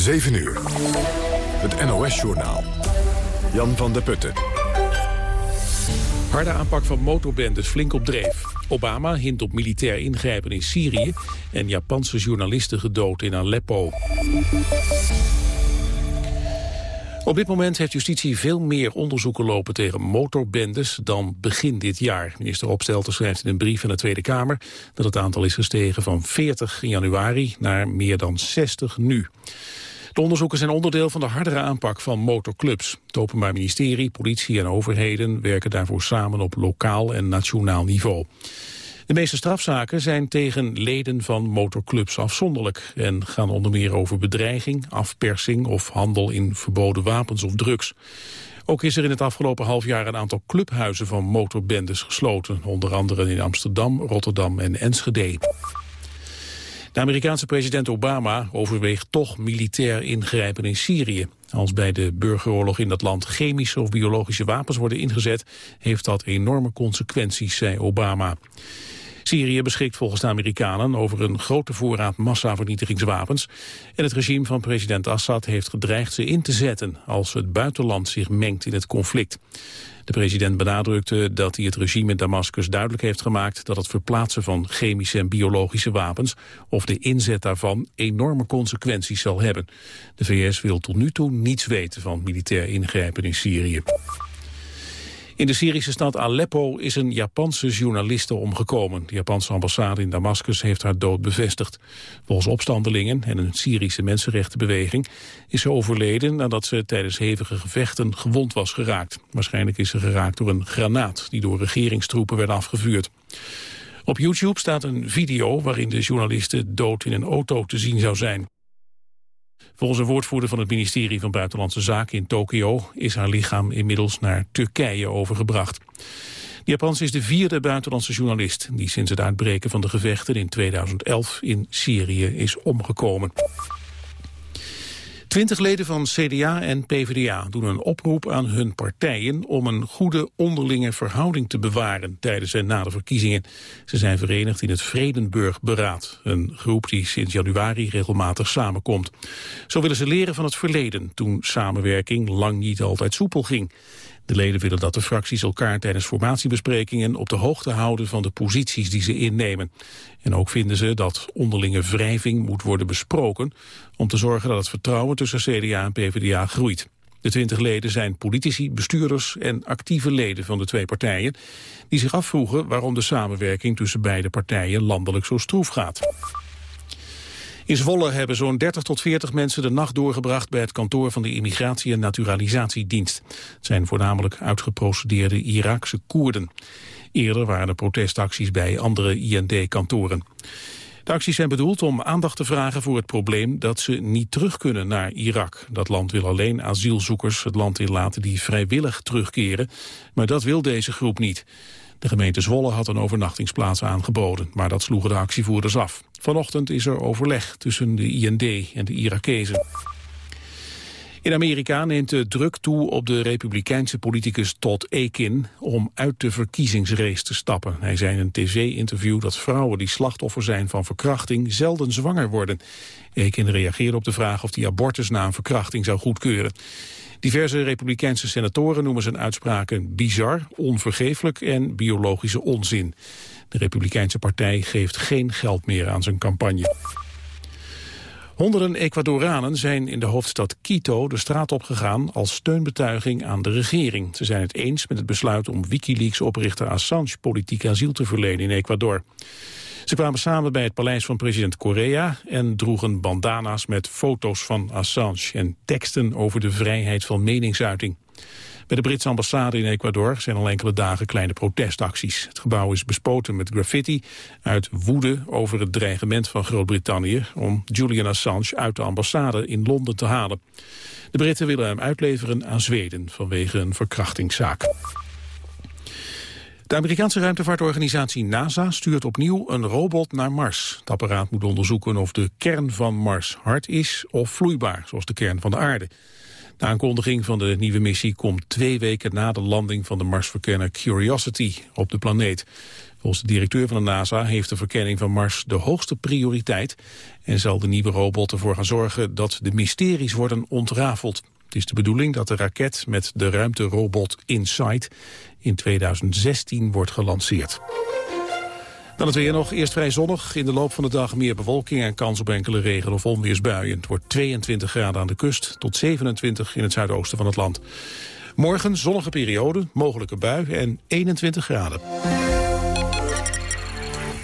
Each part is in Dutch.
7 uur. Het NOS-journaal. Jan van der Putten. Harde aanpak van motorbendes flink op dreef. Obama hint op militair ingrijpen in Syrië... en Japanse journalisten gedood in Aleppo. Op dit moment heeft justitie veel meer onderzoeken lopen tegen motorbendes dan begin dit jaar. Minister Opstelten schrijft in een brief aan de Tweede Kamer dat het aantal is gestegen van 40 in januari naar meer dan 60 nu. De onderzoeken zijn onderdeel van de hardere aanpak van motorclubs. Het Openbaar Ministerie, politie en overheden werken daarvoor samen op lokaal en nationaal niveau. De meeste strafzaken zijn tegen leden van motorclubs afzonderlijk... en gaan onder meer over bedreiging, afpersing of handel in verboden wapens of drugs. Ook is er in het afgelopen half jaar een aantal clubhuizen van motorbendes gesloten. Onder andere in Amsterdam, Rotterdam en Enschede. De Amerikaanse president Obama overweegt toch militair ingrijpen in Syrië. Als bij de burgeroorlog in dat land chemische of biologische wapens worden ingezet, heeft dat enorme consequenties, zei Obama. Syrië beschikt volgens de Amerikanen over een grote voorraad massavernietigingswapens. En het regime van president Assad heeft gedreigd ze in te zetten als het buitenland zich mengt in het conflict. De president benadrukte dat hij het regime in Damascus duidelijk heeft gemaakt dat het verplaatsen van chemische en biologische wapens of de inzet daarvan enorme consequenties zal hebben. De VS wil tot nu toe niets weten van militair ingrijpen in Syrië. In de Syrische stad Aleppo is een Japanse journaliste omgekomen. De Japanse ambassade in Damascus heeft haar dood bevestigd. Volgens opstandelingen en een Syrische mensenrechtenbeweging is ze overleden nadat ze tijdens hevige gevechten gewond was geraakt. Waarschijnlijk is ze geraakt door een granaat die door regeringstroepen werd afgevuurd. Op YouTube staat een video waarin de journaliste dood in een auto te zien zou zijn. Volgens een woordvoerder van het ministerie van Buitenlandse Zaken in Tokio is haar lichaam inmiddels naar Turkije overgebracht. De Japans is de vierde buitenlandse journalist die sinds het uitbreken van de gevechten in 2011 in Syrië is omgekomen. Twintig leden van CDA en PvdA doen een oproep aan hun partijen om een goede onderlinge verhouding te bewaren tijdens en na de verkiezingen. Ze zijn verenigd in het Vredenburg-beraad, een groep die sinds januari regelmatig samenkomt. Zo willen ze leren van het verleden, toen samenwerking lang niet altijd soepel ging. De leden willen dat de fracties elkaar tijdens formatiebesprekingen op de hoogte houden van de posities die ze innemen. En ook vinden ze dat onderlinge wrijving moet worden besproken om te zorgen dat het vertrouwen tussen CDA en PvdA groeit. De twintig leden zijn politici, bestuurders en actieve leden van de twee partijen... die zich afvroegen waarom de samenwerking tussen beide partijen landelijk zo stroef gaat. In Zwolle hebben zo'n 30 tot 40 mensen de nacht doorgebracht bij het kantoor van de Immigratie- en Naturalisatiedienst. Het zijn voornamelijk uitgeprocedeerde Iraakse Koerden. Eerder waren er protestacties bij andere IND-kantoren. De acties zijn bedoeld om aandacht te vragen voor het probleem dat ze niet terug kunnen naar Irak. Dat land wil alleen asielzoekers het land inlaten die vrijwillig terugkeren, maar dat wil deze groep niet. De gemeente Zwolle had een overnachtingsplaats aangeboden, maar dat sloegen de actievoerders af. Vanochtend is er overleg tussen de IND en de Irakezen. In Amerika neemt de druk toe op de republikeinse politicus Todd Akin om uit de verkiezingsrace te stappen. Hij zei in een tv-interview dat vrouwen die slachtoffer zijn van verkrachting zelden zwanger worden. Akin reageerde op de vraag of hij abortus na een verkrachting zou goedkeuren. Diverse republikeinse senatoren noemen zijn uitspraken bizar, onvergeeflijk en biologische onzin. De Republikeinse partij geeft geen geld meer aan zijn campagne. Honderden Ecuadoranen zijn in de hoofdstad Quito de straat opgegaan als steunbetuiging aan de regering. Ze zijn het eens met het besluit om Wikileaks-oprichter Assange politiek asiel te verlenen in Ecuador. Ze kwamen samen bij het paleis van president Correa en droegen bandana's met foto's van Assange en teksten over de vrijheid van meningsuiting. Bij de Britse ambassade in Ecuador zijn al enkele dagen kleine protestacties. Het gebouw is bespoten met graffiti uit woede over het dreigement van Groot-Brittannië om Julian Assange uit de ambassade in Londen te halen. De Britten willen hem uitleveren aan Zweden vanwege een verkrachtingszaak. De Amerikaanse ruimtevaartorganisatie NASA stuurt opnieuw een robot naar Mars. Het apparaat moet onderzoeken of de kern van Mars hard is of vloeibaar, zoals de kern van de aarde. De aankondiging van de nieuwe missie komt twee weken na de landing van de Marsverkenner Curiosity op de planeet. Volgens de directeur van de NASA heeft de verkenning van Mars de hoogste prioriteit en zal de nieuwe robot ervoor gaan zorgen dat de mysteries worden ontrafeld. Het is de bedoeling dat de raket met de ruimterobot InSight in 2016 wordt gelanceerd. Dan het weer nog. Eerst vrij zonnig. In de loop van de dag meer bewolking en kans op enkele regen- of onweersbuien. Het wordt 22 graden aan de kust tot 27 in het zuidoosten van het land. Morgen zonnige periode, mogelijke bui en 21 graden.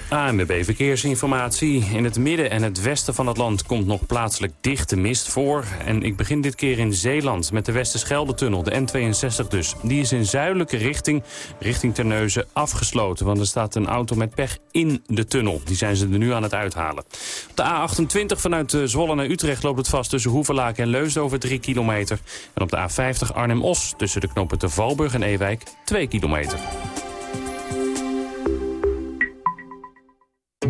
ANWB Verkeersinformatie. In het midden en het westen van het land komt nog plaatselijk dichte mist voor. En ik begin dit keer in Zeeland met de Westerschelde-tunnel, de N62 dus. Die is in zuidelijke richting, richting Terneuzen, afgesloten. Want er staat een auto met pech in de tunnel. Die zijn ze er nu aan het uithalen. Op de A28 vanuit eh, Zwolle naar Utrecht loopt het vast tussen Hoevelaak en Leusden over 3 kilometer. En op de A50 Arnhem-Os tussen de knoppen te Valburg en Ewijk 2 kilometer.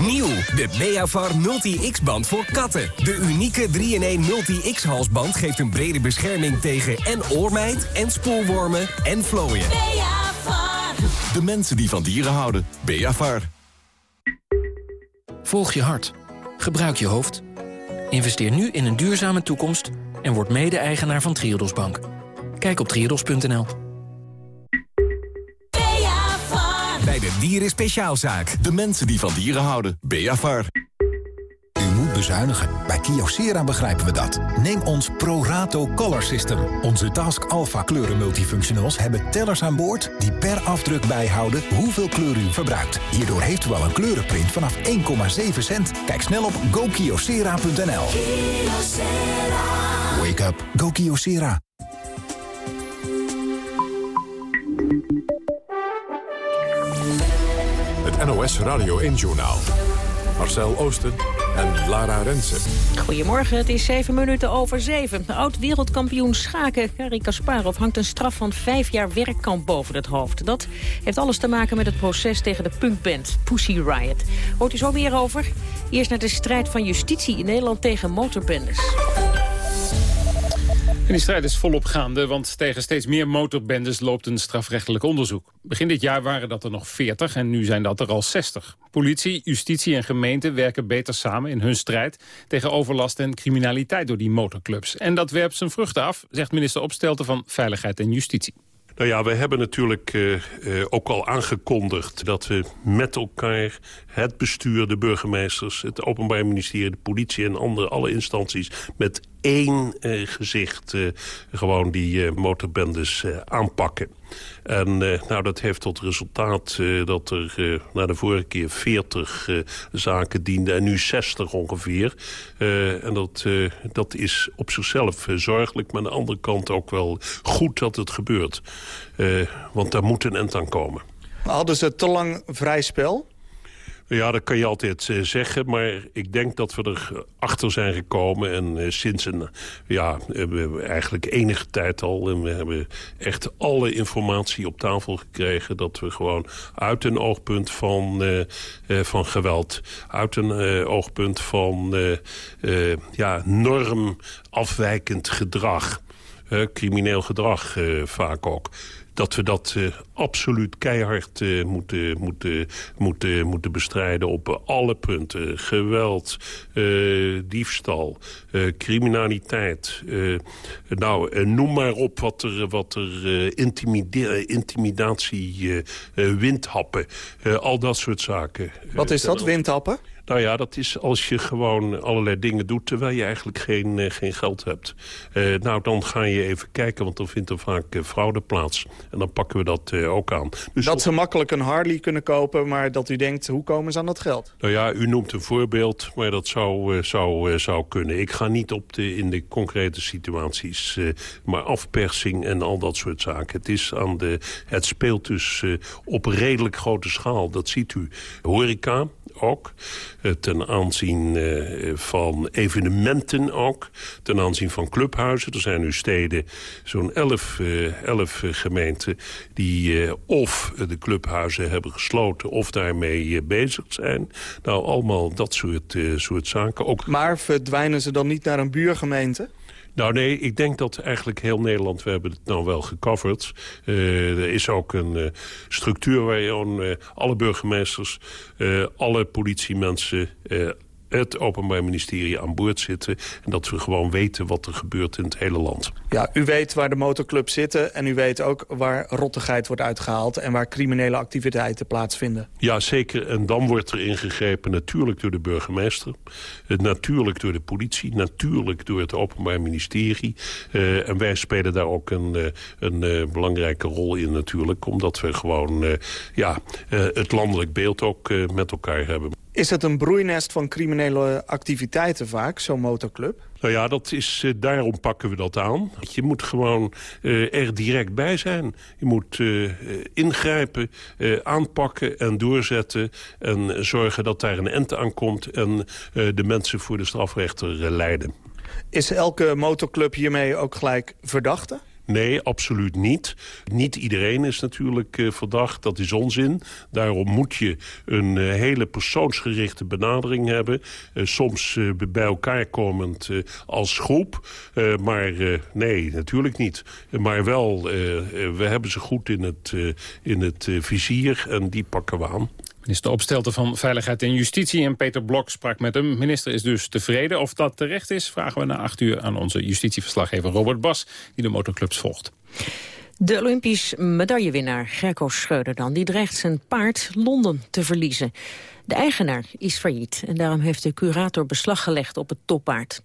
Nieuw, de Beavar Multi-X-band voor katten. De unieke 3-in-1 Multi-X halsband geeft een brede bescherming tegen en oormijt en spoorwormen en vlooien. Beavar. De mensen die van dieren houden. Beavar. Volg je hart. Gebruik je hoofd. Investeer nu in een duurzame toekomst en word mede-eigenaar van Triodos Bank. Kijk op triodos.nl. Bij de Dieren Speciaalzaak. De mensen die van dieren houden. Beavar. U moet bezuinigen. Bij Kyocera begrijpen we dat. Neem ons ProRato Color System. Onze Task Alpha kleuren multifunctionals hebben tellers aan boord... die per afdruk bijhouden hoeveel kleur u verbruikt. Hierdoor heeft u al een kleurenprint vanaf 1,7 cent. Kijk snel op gokyocera.nl. Wake up. Go Kyocera. NOS Radio 1-journaal. Marcel Oosten en Lara Rensen. Goedemorgen, het is zeven minuten over zeven. Oud-wereldkampioen schaken Gary Kasparov hangt een straf van vijf jaar werkkamp boven het hoofd. Dat heeft alles te maken met het proces tegen de punkband Pussy Riot. Hoort u zo meer over? Eerst naar de strijd van justitie in Nederland tegen motorbendes. En die strijd is volop gaande, want tegen steeds meer motorbendes loopt een strafrechtelijk onderzoek. Begin dit jaar waren dat er nog 40 en nu zijn dat er al 60. Politie, justitie en gemeente werken beter samen in hun strijd tegen overlast en criminaliteit door die motorclubs. En dat werpt zijn vruchten af, zegt minister Opstelten van Veiligheid en Justitie. Nou ja, we hebben natuurlijk uh, uh, ook al aangekondigd dat we met elkaar het bestuur, de burgemeesters, het Openbaar Ministerie, de politie en andere, alle instanties met één uh, gezicht gewoon die motorbendes aanpakken. En nou, dat heeft tot resultaat dat er na de vorige keer 40 uh, zaken dienden en nu 60 ongeveer. en dat, dat is op zichzelf zorgelijk, maar aan de andere kant ook wel goed dat het gebeurt. want daar moet een end aan komen. Hadden ze te lang vrij spel? Ja, dat kan je altijd uh, zeggen, maar ik denk dat we er achter zijn gekomen. En uh, sinds een, ja, eigenlijk enige tijd al... en we hebben echt alle informatie op tafel gekregen... dat we gewoon uit een oogpunt van, uh, van geweld... uit een oogpunt van ja, norm afwijkend gedrag... crimineel gedrag vaak ook dat we dat uh, absoluut keihard uh, moeten, moeten, moeten, moeten bestrijden op alle punten. Geweld, uh, diefstal, criminaliteit. nou, noem maar op wat er, wat er intimida intimidatie, windhappen, al dat soort zaken. Wat is dat, windhappen? Nou ja, dat is als je gewoon allerlei dingen doet... terwijl je eigenlijk geen, uh, geen geld hebt. Uh, nou, dan ga je even kijken, want dan vindt er vaak uh, fraude plaats. En dan pakken we dat ook aan. Dus dat ze makkelijk een Harley kunnen kopen... maar dat u denkt, hoe komen ze aan dat geld? Nou ja, u noemt een voorbeeld, maar dat zou, zou, zou kunnen. Ik ga niet op de, in de concrete situaties... maar afpersing en al dat soort zaken. Het, is aan de, het speelt dus op redelijk grote schaal. Dat ziet u. Horeca, ook. Eh, ten aanzien eh, van evenementen ook. Ten aanzien van clubhuizen. Er zijn nu steden, zo'n elf, eh, elf gemeenten... die of de clubhuizen hebben gesloten of daarmee bezig zijn. Nou, allemaal dat soort, soort zaken. Ook... Maar verdwijnen ze dan niet naar een buurgemeente? Nou nee, ik denk dat eigenlijk heel Nederland, we hebben het nou wel gecoverd. Uh, er is ook een uh, structuur waar je uh, alle burgemeesters, alle politiemensen het Openbaar Ministerie aan boord zitten... en dat we gewoon weten wat er gebeurt in het hele land. Ja, u weet waar de motorclubs zitten en u weet ook waar rottigheid wordt uitgehaald... en waar criminele activiteiten plaatsvinden. Ja, zeker. En dan wordt er ingegrepen natuurlijk door de burgemeester... natuurlijk door de politie, natuurlijk door het Openbaar Ministerie. Uh, en wij spelen daar ook een, uh, een uh, belangrijke rol in natuurlijk... omdat we gewoon ja, het landelijk beeld ook met elkaar hebben. Is het een broeinest van criminele activiteiten vaak, zo'n motorclub? Nou ja, dat is, uh, daarom pakken we dat aan. Je moet gewoon uh, er direct bij zijn. Je moet uh, ingrijpen, aanpakken en doorzetten... en zorgen dat daar een ente aan komt... en de mensen voor de strafrechter leiden. Is elke motorclub hiermee ook gelijk verdachte? Nee, absoluut niet. Niet iedereen is natuurlijk uh, verdacht, dat is onzin. Daarom moet je een uh, hele persoonsgerichte benadering hebben. Uh, soms bij elkaar komend als groep. maar nee, natuurlijk niet. Maar wel, we hebben ze goed in het, in het vizier en die pakken we aan. Minister Opstelten van Veiligheid en Justitie en Peter Blok sprak met hem. Minister is dus tevreden. Of dat terecht is, vragen we na acht uur aan onze justitieverslaggever Robert Bas... die de motorclubs volgt. De Olympisch medaillewinnaar Gerco Schreuder dan, die dreigt zijn paard Londen te verliezen. De eigenaar is failliet en daarom heeft de curator beslag gelegd op het toppaard.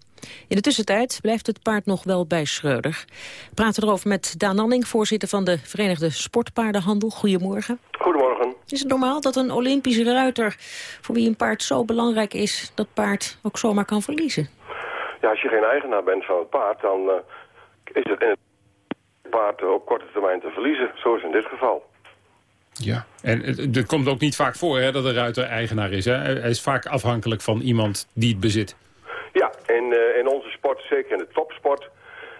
In de tussentijd blijft het paard nog wel bij Schreuder. We praten erover met Daan Nanning, voorzitter van de Verenigde Sportpaardenhandel. Goedemorgen. Goedemorgen. Is het normaal dat een Olympische ruiter, voor wie een paard zo belangrijk is, dat paard ook zomaar kan verliezen? Ja, als je geen eigenaar bent van het paard, dan uh, is het in het paard op korte termijn te verliezen. Zo is in dit geval. Ja, en het, komt ook niet vaak voor hè, dat de ruiter eigenaar is. Hè? Hij is vaak afhankelijk van iemand die het bezit. Ja, in, uh, in onze sport, zeker in de topsport,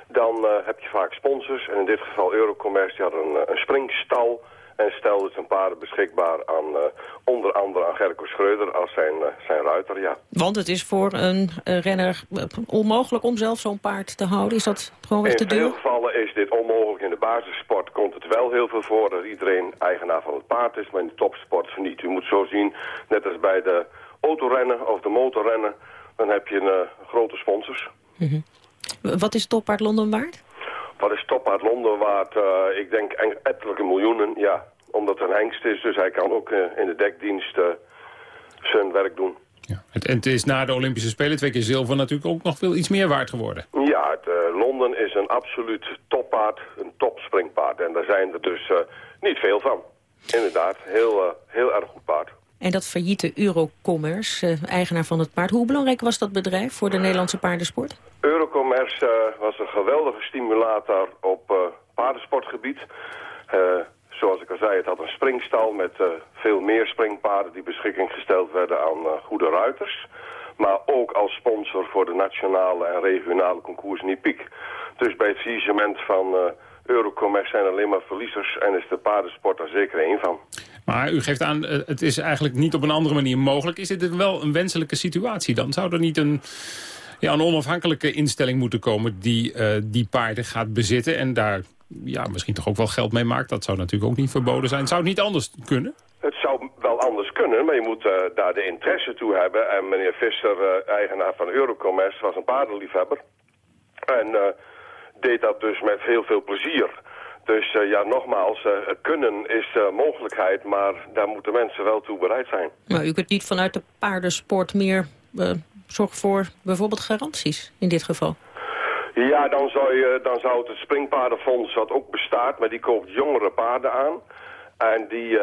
dan uh, heb je vaak sponsors. En in dit geval Eurocommerce, die had een, een springstal en stelde zijn paarden beschikbaar aan uh, onder andere aan Gerco Schreuder als zijn, uh, zijn ruiter, ja. Want het is voor een uh, renner onmogelijk om zelf zo'n paard te houden? Is dat gewoon weer te duur? In veel gevallen is dit onmogelijk. In de basissport komt het wel heel veel voor dat iedereen eigenaar van het paard is, maar in de topsport niet. U moet zo zien, net als bij de autorennen of de motorrennen, dan heb je een grote sponsors. Mm -hmm. Wat is toppaard Londen waard? Wat is top uit Londen waard? Uh, ik denk ettelijke miljoenen, ja. Omdat het een hengst is, dus hij kan ook uh, in de dekdienst uh, zijn werk doen. Ja. Het, en het is na de Olympische Spelen twee keer zilver natuurlijk ook nog veel iets meer waard geworden. Ja, het, Londen is een absoluut toppaard, een topspringpaard. En daar zijn er dus niet veel van. Inderdaad, heel, heel erg goed paard. En dat failliete Eurocommerce, eigenaar van het paard. Hoe belangrijk was dat bedrijf voor de Nederlandse paardensport? Eurocommerce uh, was een geweldige stimulator op uh, paardensportgebied. Uh, zoals ik al zei, het had een springstal met veel meer springpaarden... die beschikking gesteld werden aan goede ruiters. Maar ook als sponsor voor de nationale en regionale concours Nipiek. Dus bij het faillissement van Eurocommerce zijn alleen maar verliezers... en is de paardensport daar zeker één van. Maar u geeft aan, het is eigenlijk niet op een andere manier mogelijk. Is dit wel een wenselijke situatie dan? Zou er niet een ja, een onafhankelijke instelling moeten komen die uh, die paarden gaat bezitten en daar ja, misschien toch ook wel geld mee maakt. Dat zou natuurlijk ook niet verboden zijn. Zou het niet anders kunnen? Het zou wel anders kunnen, maar je moet uh, daar de interesse toe hebben. En meneer Visser, eigenaar van Eurocommerce, was een paardenliefhebber. En deed dat dus met heel veel plezier. Dus uh, ja, nogmaals, uh, kunnen is uh, mogelijkheid, maar daar moeten mensen wel toe bereid zijn. Maar u kunt niet vanuit de paardensport meer zorg voor bijvoorbeeld garanties in dit geval? Ja, dan zou, je, dan zou het het springpaardenfonds, wat ook bestaat, maar die koopt jongere paarden aan. En die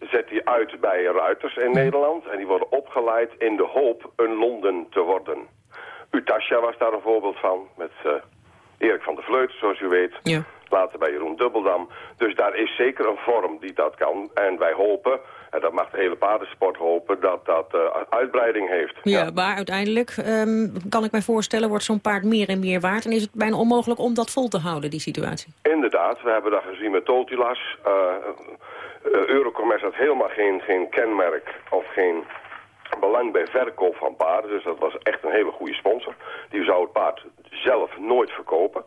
zet die uit bij ruiters in Nederland. En die worden opgeleid in de hoop een Londen te worden. Utasja was daar een voorbeeld van, met Erik van der Vleut, zoals u weet. Ja. Later bij Jeroen Dubbeldam. Dus daar is zeker een vorm die dat kan. En wij hopen, en dat mag de hele paardensport hopen, dat dat uh, uitbreiding heeft. Ja, maar uiteindelijk, um, kan ik mij voorstellen, wordt zo'n paard meer en meer waard. En is het bijna onmogelijk om dat vol te houden, die situatie? Inderdaad, we hebben dat gezien met Totilas. Uh, uh, Eurocommerce had helemaal geen, geen kenmerk of geen belang bij verkoop van paarden. Dus dat was echt een hele goede sponsor. Die zou het paard zelf nooit verkopen.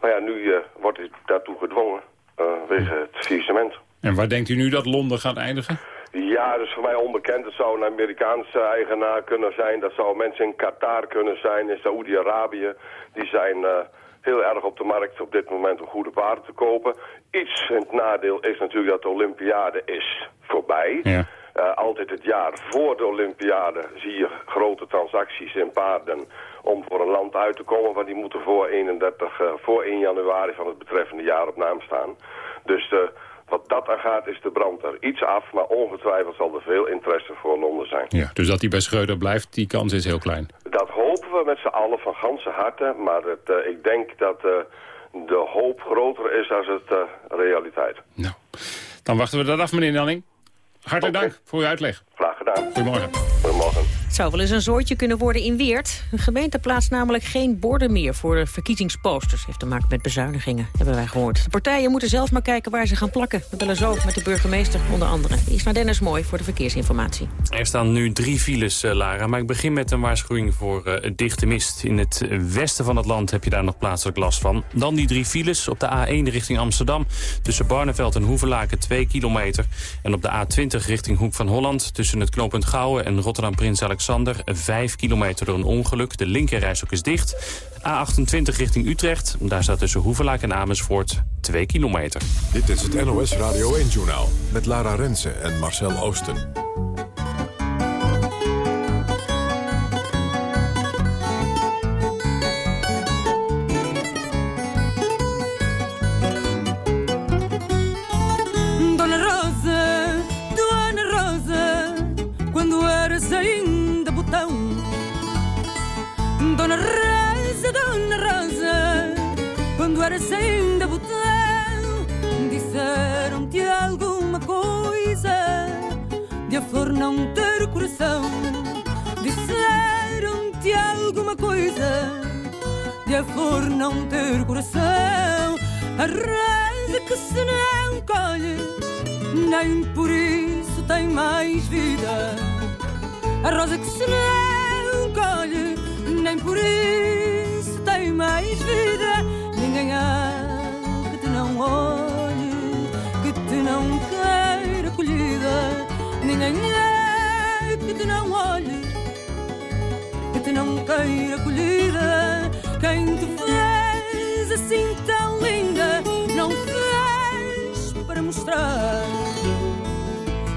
Maar ja, nu uh, wordt hij daartoe gedwongen uh, wegen het faillissement. En waar denkt u nu dat Londen gaat eindigen? Ja, dus voor mij onbekend. Het zou een Amerikaanse eigenaar kunnen zijn. Dat zou mensen in Qatar kunnen zijn, in Saoedi-Arabië. Die zijn uh, heel erg op de markt op dit moment om goede paarden te kopen. Iets in het nadeel is natuurlijk dat de Olympiade is voorbij. Ja. Uh, altijd het jaar voor de Olympiade zie je grote transacties in paarden om voor een land uit te komen, want die moeten voor 31, uh, voor 1 januari van het betreffende jaar op naam staan. Dus uh, wat dat aan gaat is de brand er iets af, maar ongetwijfeld zal er veel interesse voor Londen zijn. Ja, dus dat hij bij Schreuder blijft, die kans is heel klein. Dat hopen we met z'n allen van ganse harte, maar het, ik denk dat de hoop groter is dan het realiteit. Nou, dan wachten we dat af, meneer Nanning. Hartelijk okay. dank voor uw uitleg. Graag gedaan. Goedemorgen. Goedemorgen. Het zou wel eens een zoortje kunnen worden in Weert. Een gemeente plaatst namelijk geen borden meer voor de verkiezingsposters. Heeft te maken met bezuinigingen, hebben wij gehoord. De partijen moeten zelf maar kijken waar ze gaan plakken. We bellen zo met de burgemeester onder andere. Is naar Dennis Mooi voor de verkeersinformatie. Er staan nu drie files, uh, Lara. Maar ik begin met een waarschuwing voor uh, dichte mist. In het westen van het land heb je daar nog plaatselijk last van. Dan die drie files op de A1 richting Amsterdam. Tussen Barneveld en Hoevelaken 2 kilometer. En op de A20 richting Hoek van Holland. Tussen het knooppunt Gouwen en Rotterdam-Prins Alexander. 5 kilometer door een ongeluk. De linkerrijstok is dicht. A28 richting Utrecht. Daar staat tussen Hoevelaak en Amersfoort 2 kilometer. Dit is het NOS Radio 1-journaal met Lara Rensen en Marcel Oosten. Não ter coração. A rosa que se não colhe, nem por isso tem mais vida. A rosa que se não colhe nem por isso tem mais vida. Ninguém há que te não olhe, que te não queira colhida. Ninguém há que te não olhe, que te não queira colhida. Quem te assim tão linda, não fez para mostrar.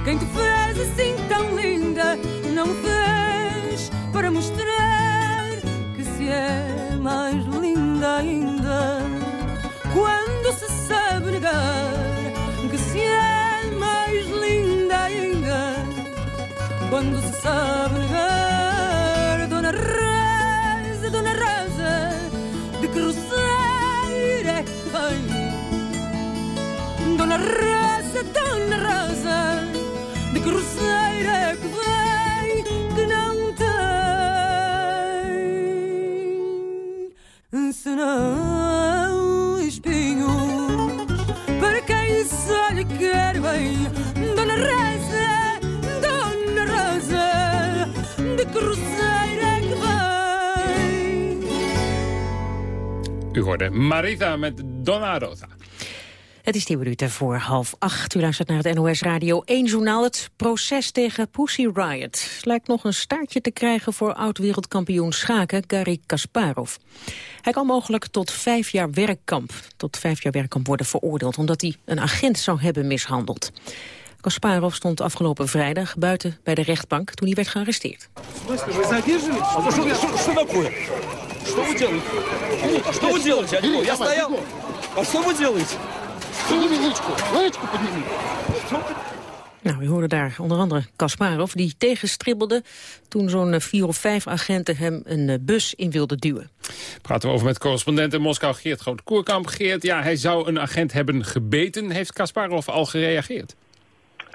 Quem te fez assim tão linda, não fez para mostrar que se é mais linda ainda quando se sabe negar que se é mais linda ainda quando se sabe U hoorde Marita met Donna Rosa. Het is tien minuten voor half acht. U luistert naar het NOS Radio 1 journaal. Het proces tegen Pussy Riot lijkt nog een staartje te krijgen voor oud-wereldkampioen schaken Garry Kasparov. Hij kan mogelijk tot vijf jaar werkkamp, tot vijf jaar werkkamp worden veroordeeld omdat hij een agent zou hebben mishandeld. Kasparov stond afgelopen vrijdag buiten bij de rechtbank toen hij werd gearresteerd. Nou, we hoorden daar onder andere Kasparov, die tegenstribbelde... toen zo'n vier of vijf agenten hem een bus in wilden duwen. Praten we over met correspondent in Moskou, Geert Groot-Koerkamp. Geert, ja, hij zou een agent hebben gebeten. Heeft Kasparov al gereageerd?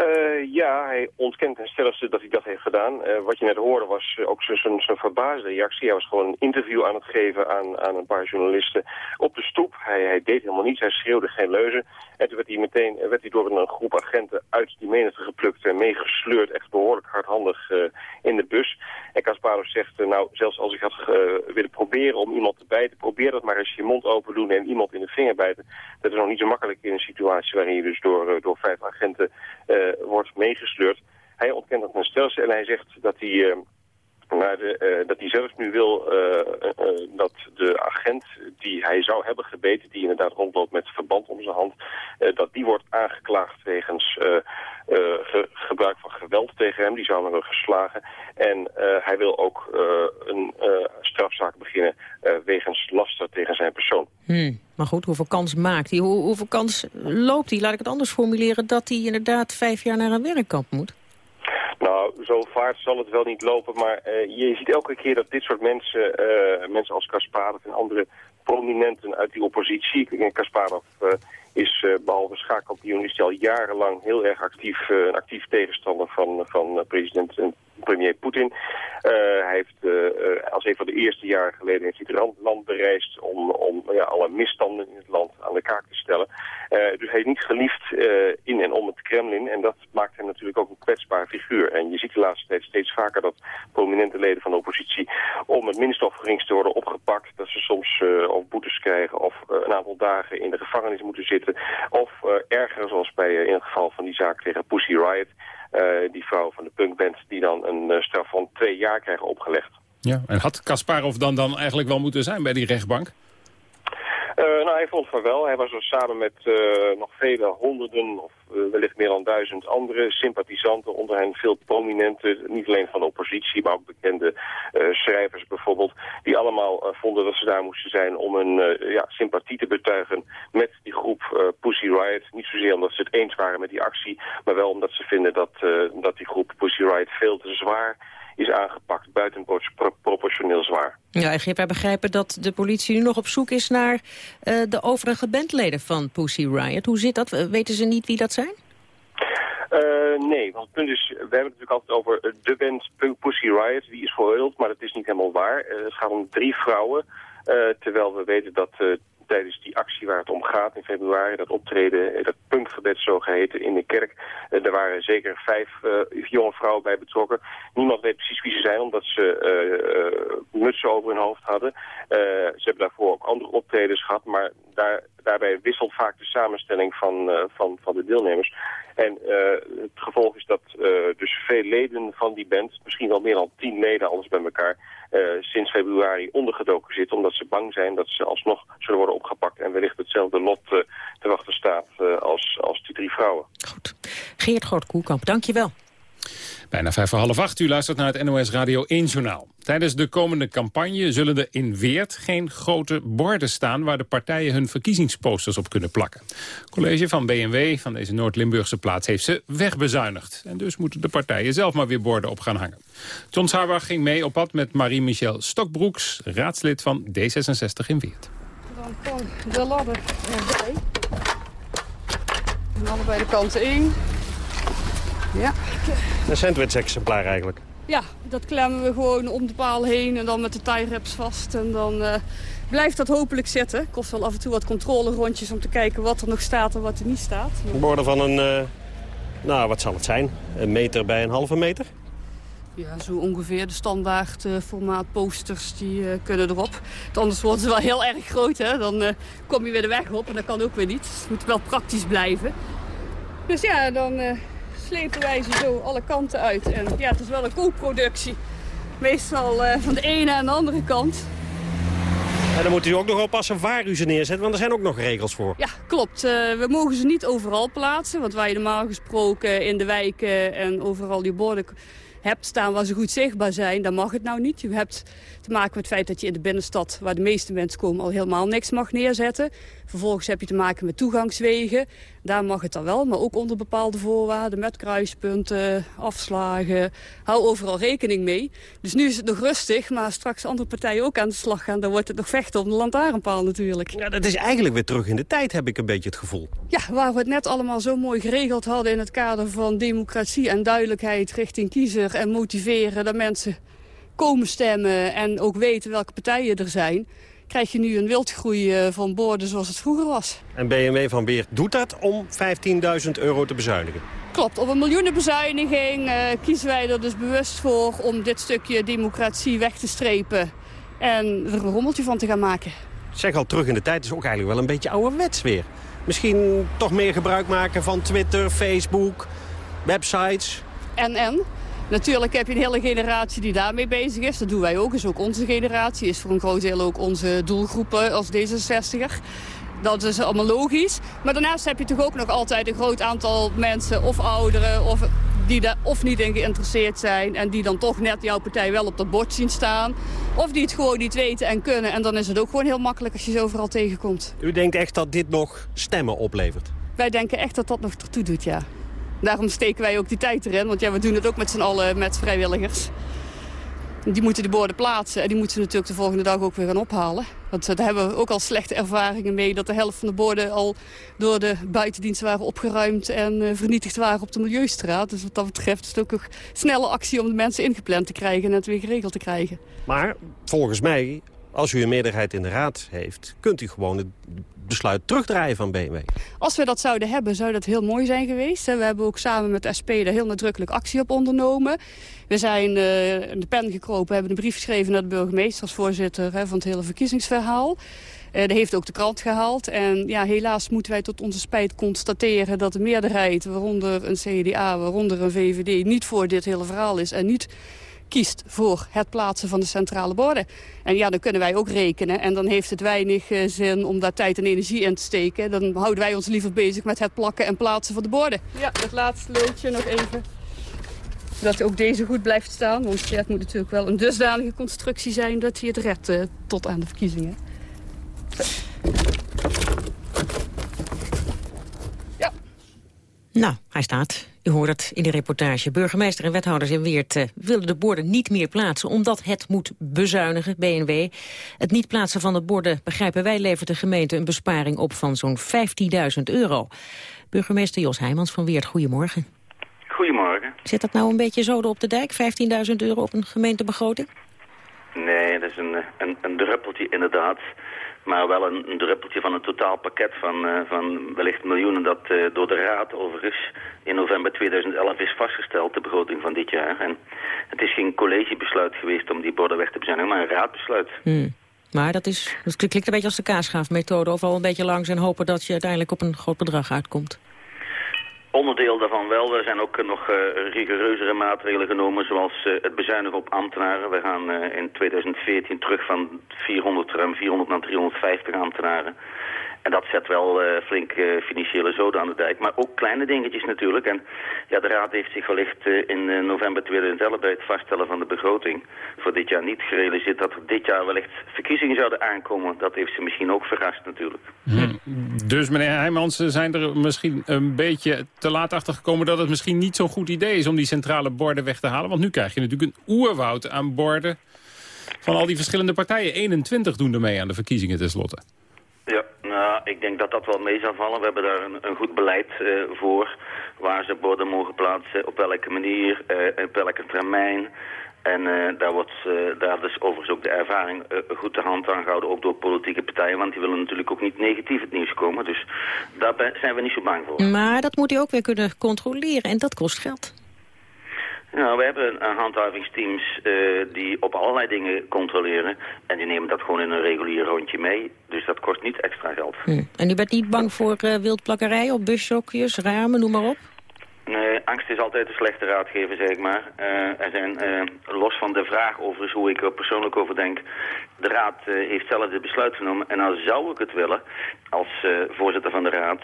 Uh, ja, hij ontkent ten stelligste dat hij dat heeft gedaan. Uh, wat je net hoorde was uh, ook zijn verbaasde reactie. Hij was gewoon een interview aan het geven aan, aan een paar journalisten op de stoep. Hij, hij, deed helemaal niets, hij schreeuwde geen leuzen. En toen werd hij meteen werd hij door een groep agenten uit die menigte geplukt en meegesleurd. Echt behoorlijk hardhandig in de bus. En Kasparov zegt, nou, zelfs als ik had willen proberen om iemand te bijten, probeer dat maar eens je mond open doen en iemand in de vinger bijten. Dat is nog niet zo makkelijk in een situatie waarin je dus door, door vijf agenten wordt meegesleurd. Hij ontkent dat een stelsel en hij zegt dat hij... Uh, de, uh, dat hij zelf nu wil uh, dat de agent die hij zou hebben gebeten... die inderdaad rondloopt met verband om zijn hand... dat die wordt aangeklaagd wegens ge gebruik van geweld tegen hem. Die zou hem hebben geslagen. En hij wil ook een strafzaak beginnen wegens laster tegen zijn persoon. Hmm. Maar goed, hoeveel kans maakt hij? Hoe, hoeveel kans loopt hij, laat ik het anders formuleren... dat hij inderdaad vijf jaar naar een werkkamp moet? Nou, zo vaart zal het wel niet lopen, maar uh, je ziet elke keer dat dit soort mensen, uh, mensen als Kasparov en andere prominenten uit die oppositie, Kasparov uh, is behalve schaakkampioen, is al jarenlang heel erg actief, een actief tegenstander van, van president premier Poetin. Uh, hij heeft uh, als een van de eerste jaren geleden heeft hij het land bereisd om, om ja, alle misstanden in het land aan de kaak te stellen. Uh, dus hij is niet geliefd in en om het Kremlin en dat maakt hem natuurlijk ook een kwetsbaar figuur. En je ziet de laatste tijd steeds vaker dat prominente leden van de oppositie om het minst of geringste worden opgepakt. Dat ze soms of boetes krijgen of een aantal dagen in de gevangenis moeten zitten. Of erger zoals bij in het geval van die zaak tegen Pussy Riot. Uh, die vrouw van de punkband die dan een uh, straf van twee jaar krijgen opgelegd. Ja, en had Kasparov dan, dan eigenlijk wel moeten zijn bij die rechtbank? Uh, nou, hij vond van wel. Hij was er samen met uh, nog vele honderden of uh, wellicht meer dan duizend andere sympathisanten. Onder hen veel prominenten, niet alleen van de oppositie, maar ook bekende schrijvers bijvoorbeeld. Die allemaal vonden dat ze daar moesten zijn om een ja, sympathie te betuigen met die groep Pussy Riot. Niet zozeer omdat ze het eens waren met die actie, maar wel omdat ze vinden dat, dat die groep Pussy Riot veel te zwaar is aangepakt, buitenproportioneel zwaar. Ja, en wij begrijpen dat de politie nu nog op zoek is naar uh, de overige bandleden van Pussy Riot. Hoe zit dat? Weten ze niet wie dat zijn? Uh, nee, want het punt is, we hebben het natuurlijk altijd over de band Pussy Riot. Die is veroordeeld, maar dat is niet helemaal waar. Uh, het gaat om drie vrouwen, terwijl we weten dat tijdens die actie waar het om gaat in februari, dat optreden, eh, dat punkgebed zogeheten in de kerk. Uh, er waren zeker vijf uh, jonge vrouwen bij betrokken. Niemand weet precies wie ze zijn, omdat ze mutsen over hun hoofd hadden. ze hebben daarvoor ook andere optredens gehad, maar daar, daarbij wisselt vaak de samenstelling van, van, van de deelnemers. En het gevolg is dat dus veel leden van die band, misschien wel meer dan tien leden alles bij elkaar, sinds februari ondergedoken zitten, omdat ze bang zijn dat ze alsnog zullen worden opgepakt en wellicht hetzelfde lot uh, te wachten staat uh, als, als die drie vrouwen. Goed. Geert Groot-Koelkamp, dank je wel. Bijna vijf voor half acht. U luistert naar het NOS Radio 1 Journaal. Tijdens de komende campagne zullen er in Weert geen grote borden staan... waar de partijen hun verkiezingsposters op kunnen plakken. Het college van BMW van deze Noord-Limburgse plaats heeft ze wegbezuinigd. En dus moeten de partijen zelf maar weer borden op gaan hangen. John Sarbach ging mee op pad met Marie-Michel Stokbroeks... raadslid van D66 in Weert. Dan kan de ladder erbij. En allebei de kanten in. Ja. Een sandwich-exemplaar eigenlijk. Ja, dat klemmen we gewoon om de paal heen en dan met de tie wraps vast. En dan uh, blijft dat hopelijk zitten. Kost wel af en toe wat controlerondjes om te kijken wat er nog staat en wat er niet staat. Borden van een, uh, nou wat zal het zijn? Een meter bij een halve meter? Ja, zo ongeveer. De standaard uh, formaat posters die uh, kunnen erop. Want anders worden ze wel heel erg groot. Hè? Dan uh, kom je weer de weg op en dat kan ook weer niet. Dus het moet wel praktisch blijven. Dus ja, dan slepen wij ze zo alle kanten uit. En ja, het is wel een koopproductie. Meestal van de ene en de andere kant. En dan moet u ook nog oppassen waar u ze neerzet, want er zijn ook nog regels voor. Ja, klopt. we mogen ze niet overal plaatsen. Want waar je normaal gesproken in de wijken en overal die borden hebt staan waar ze goed zichtbaar zijn, dan mag het nou niet. Je hebt te maken met het feit dat je in de binnenstad, waar de meeste mensen komen, al helemaal niks mag neerzetten. Vervolgens heb je te maken met toegangswegen. Daar mag het dan wel, maar ook onder bepaalde voorwaarden... met kruispunten, afslagen. Hou overal rekening mee. Dus nu is het nog rustig, maar straks andere partijen ook aan de slag gaan... dan wordt het nog vechten om de lantaarnpaal natuurlijk. Ja, dat is eigenlijk weer terug in de tijd, heb ik een beetje het gevoel. Ja, waar we het net allemaal zo mooi geregeld hadden... in het kader van democratie en duidelijkheid richting kiezer... en motiveren dat mensen komen stemmen en ook weten welke partijen er zijn krijg je nu een wildgroei eh, van borden zoals het vroeger was. En BMW van Beert doet dat om 15.000 euro te bezuinigen? Klopt, op een miljoenenbezuiniging uh, kiezen wij er dus bewust voor... om dit stukje democratie weg te strepen en er een rommeltje van te gaan maken. Zeg al terug in de tijd, is ook eigenlijk wel een beetje ouderwets weer. Misschien toch meer gebruik maken van Twitter, Facebook, websites. En, en? Natuurlijk heb je een hele generatie die daarmee bezig is. Dat doen wij ook, is ook onze generatie. Is voor een groot deel ook onze doelgroepen als D66er. Dat is allemaal logisch. Maar daarnaast heb je toch ook nog altijd een groot aantal mensen of ouderen... of die daar of niet in geïnteresseerd zijn... en die dan toch net jouw partij wel op dat bord zien staan. Of die het gewoon niet weten en kunnen. En dan is het ook gewoon heel makkelijk als je ze overal tegenkomt. U denkt echt dat dit nog stemmen oplevert? Wij denken echt dat dat nog ertoe doet, ja. Daarom steken wij ook die tijd erin. Want ja, we doen het ook met z'n allen met vrijwilligers. Die moeten de borden plaatsen en die moeten ze natuurlijk de volgende dag ook weer gaan ophalen. Want daar hebben we ook al slechte ervaringen mee... dat de helft van de borden al door de buitendiensten waren opgeruimd... en uh, vernietigd waren op de Milieustraat. Dus wat dat betreft is het ook een snelle actie om de mensen ingepland te krijgen... en het weer geregeld te krijgen. Maar volgens mij, als u een meerderheid in de raad heeft... kunt u gewoon besluit terugdraaien van BMW. Als we dat zouden hebben, zou dat heel mooi zijn geweest. We hebben ook samen met de SP daar heel nadrukkelijk actie op ondernomen. We zijn uh, in de pen gekropen, hebben een brief geschreven naar de burgemeester... als voorzitter van het hele verkiezingsverhaal. Uh, heeft ook de krant gehaald. En ja, helaas moeten wij tot onze spijt constateren dat de meerderheid... waaronder een CDA, waaronder een VVD, niet voor dit hele verhaal is... en niet kiest voor het plaatsen van de centrale borden. En ja, dan kunnen wij ook rekenen. En dan heeft het weinig uh, zin om daar tijd en energie in te steken. Dan houden wij ons liever bezig met het plakken en plaatsen van de borden. Ja, het laatste loodje nog even. Dat ook deze goed blijft staan. Want ja, het moet natuurlijk wel een dusdanige constructie zijn... dat hij het redt uh, tot aan de verkiezingen. Ja. Nou, hij staat. U hoort het in de reportage. Burgemeester en wethouders in Weert uh, willen de borden niet meer plaatsen... omdat het moet bezuinigen, BNW. Het niet plaatsen van de borden, begrijpen wij... levert de gemeente een besparing op van zo'n 15.000 euro. Burgemeester Jos Heijmans van Weert, goedemorgen. Goedemorgen. Zit dat nou een beetje zo op de dijk, 15.000 euro op een gemeentebegroting? Nee, dat is een, een, een druppeltje inderdaad... Maar wel een, druppeltje van een totaalpakket van, uh, van wellicht miljoenen dat uh, door de Raad overigens in november 2011 is vastgesteld, de begroting van dit jaar. En het is geen collegebesluit geweest om die borden weg te bezuinigen, maar een raadbesluit. Hmm. Maar dat, is, dat klinkt een beetje als de kaasschaafmethode, of al een beetje langs en hopen dat je uiteindelijk op een groot bedrag uitkomt. Onderdeel daarvan wel. Er zijn ook nog uh, rigoureuzere maatregelen genomen, zoals uh, het bezuinigen op ambtenaren. We gaan in 2014 terug van 400, ruim 400 naar 350 ambtenaren. En dat zet wel uh, flink uh, financiële zoden aan de dijk. Maar ook kleine dingetjes natuurlijk. En ja, de Raad heeft zich wellicht uh, in november 2011 bij het vaststellen van de begroting voor dit jaar niet gerealiseerd dat er dit jaar wellicht verkiezingen zouden aankomen. Dat heeft ze misschien ook verrast natuurlijk. Hm. Dus meneer Heijmans, zijn er misschien een beetje te laat achter gekomen dat het misschien niet zo'n goed idee is om die centrale borden weg te halen? Want nu krijg je natuurlijk een oerwoud aan borden van al die verschillende partijen. 21 doen er mee aan de verkiezingen tenslotte. Ja, nou, ik denk dat dat wel mee zal vallen. We hebben daar een, een goed beleid uh, voor. Waar ze borden mogen plaatsen, op welke manier, uh, op welke termijn. En uh, daar wordt daar dus overigens ook de ervaring goed de hand aan gehouden, ook door politieke partijen. Want die willen natuurlijk ook niet negatief het nieuws komen. Dus daar zijn we niet zo bang voor. Maar dat moet hij ook weer kunnen controleren en dat kost geld. Nou, we hebben handhavingsteams uh, die op allerlei dingen controleren. En die nemen dat gewoon in een regulier rondje mee. Dus dat kost niet extra geld. Hm. En u bent niet bang voor uh, wildplakkerij op bushokjes, ramen, noem maar op? Nee, angst is altijd een slechte raadgever, zeg maar. Uh, er zijn, uh, los van de vraag overigens hoe ik er persoonlijk over denk... de raad uh, heeft zelf dit besluit genomen. En dan zou ik het willen, als voorzitter van de raad...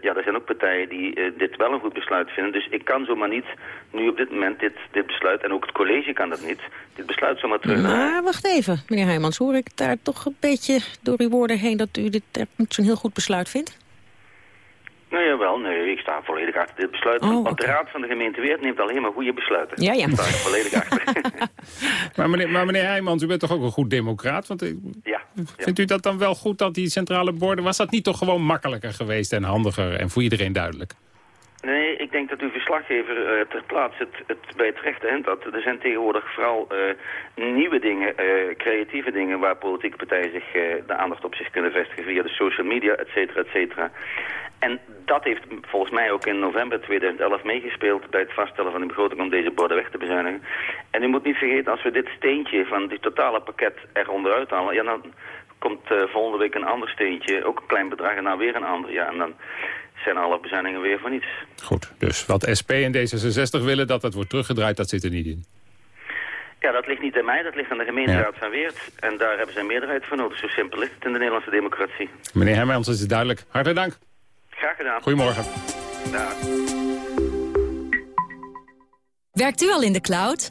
ja, er zijn ook partijen die dit wel een goed besluit vinden. Dus ik kan zomaar niet nu op dit moment dit, dit besluit... en ook het college kan dat niet, dit besluit zomaar terug. Maar wacht even, meneer Heijmans. Hoor ik daar toch een beetje door uw woorden heen... dat u dit zo'n heel goed besluit vindt? Nee, jawel, nee, ik sta volledig achter dit besluit. Oh, want de Raad van de gemeente Weert neemt alleen maar goede besluiten. Ja, ja. Daar sta ik volledig achter. maar, meneer, maar meneer Heijmans, u bent toch ook een goed democraat? Want, ja, Vindt u dat dan wel goed dat die centrale borden... was dat niet toch gewoon makkelijker geweest en handiger en voor iedereen duidelijk? Nee, ik denk dat uw verslaggever uh, ter plaatse het, bij het rechte eind had. Er zijn tegenwoordig vooral uh, nieuwe dingen, uh, creatieve dingen... waar politieke partijen zich de aandacht op zich kunnen vestigen... via de social media, et cetera, et cetera. En dat heeft volgens mij ook in november 2011 meegespeeld... bij het vaststellen van de begroting om deze borden weg te bezuinigen. En u moet niet vergeten, als we dit steentje van dit totale pakket eronder uithalen... Ja, dan komt volgende week een ander steentje, ook een klein bedrag... en dan weer een ander, ja, en dan zijn alle bezuinigingen weer voor niets. Goed, dus wat SP en D66 willen dat dat wordt teruggedraaid, dat zit er niet in. Ja, dat ligt niet aan mij, dat ligt aan de gemeenteraad van Weert. En daar hebben ze een meerderheid voor nodig. Zo simpel is het in de Nederlandse democratie. Meneer Hermans, is het duidelijk. Hartelijk dank. Graag gedaan. Goedemorgen. Dag. Werkt u al in de cloud?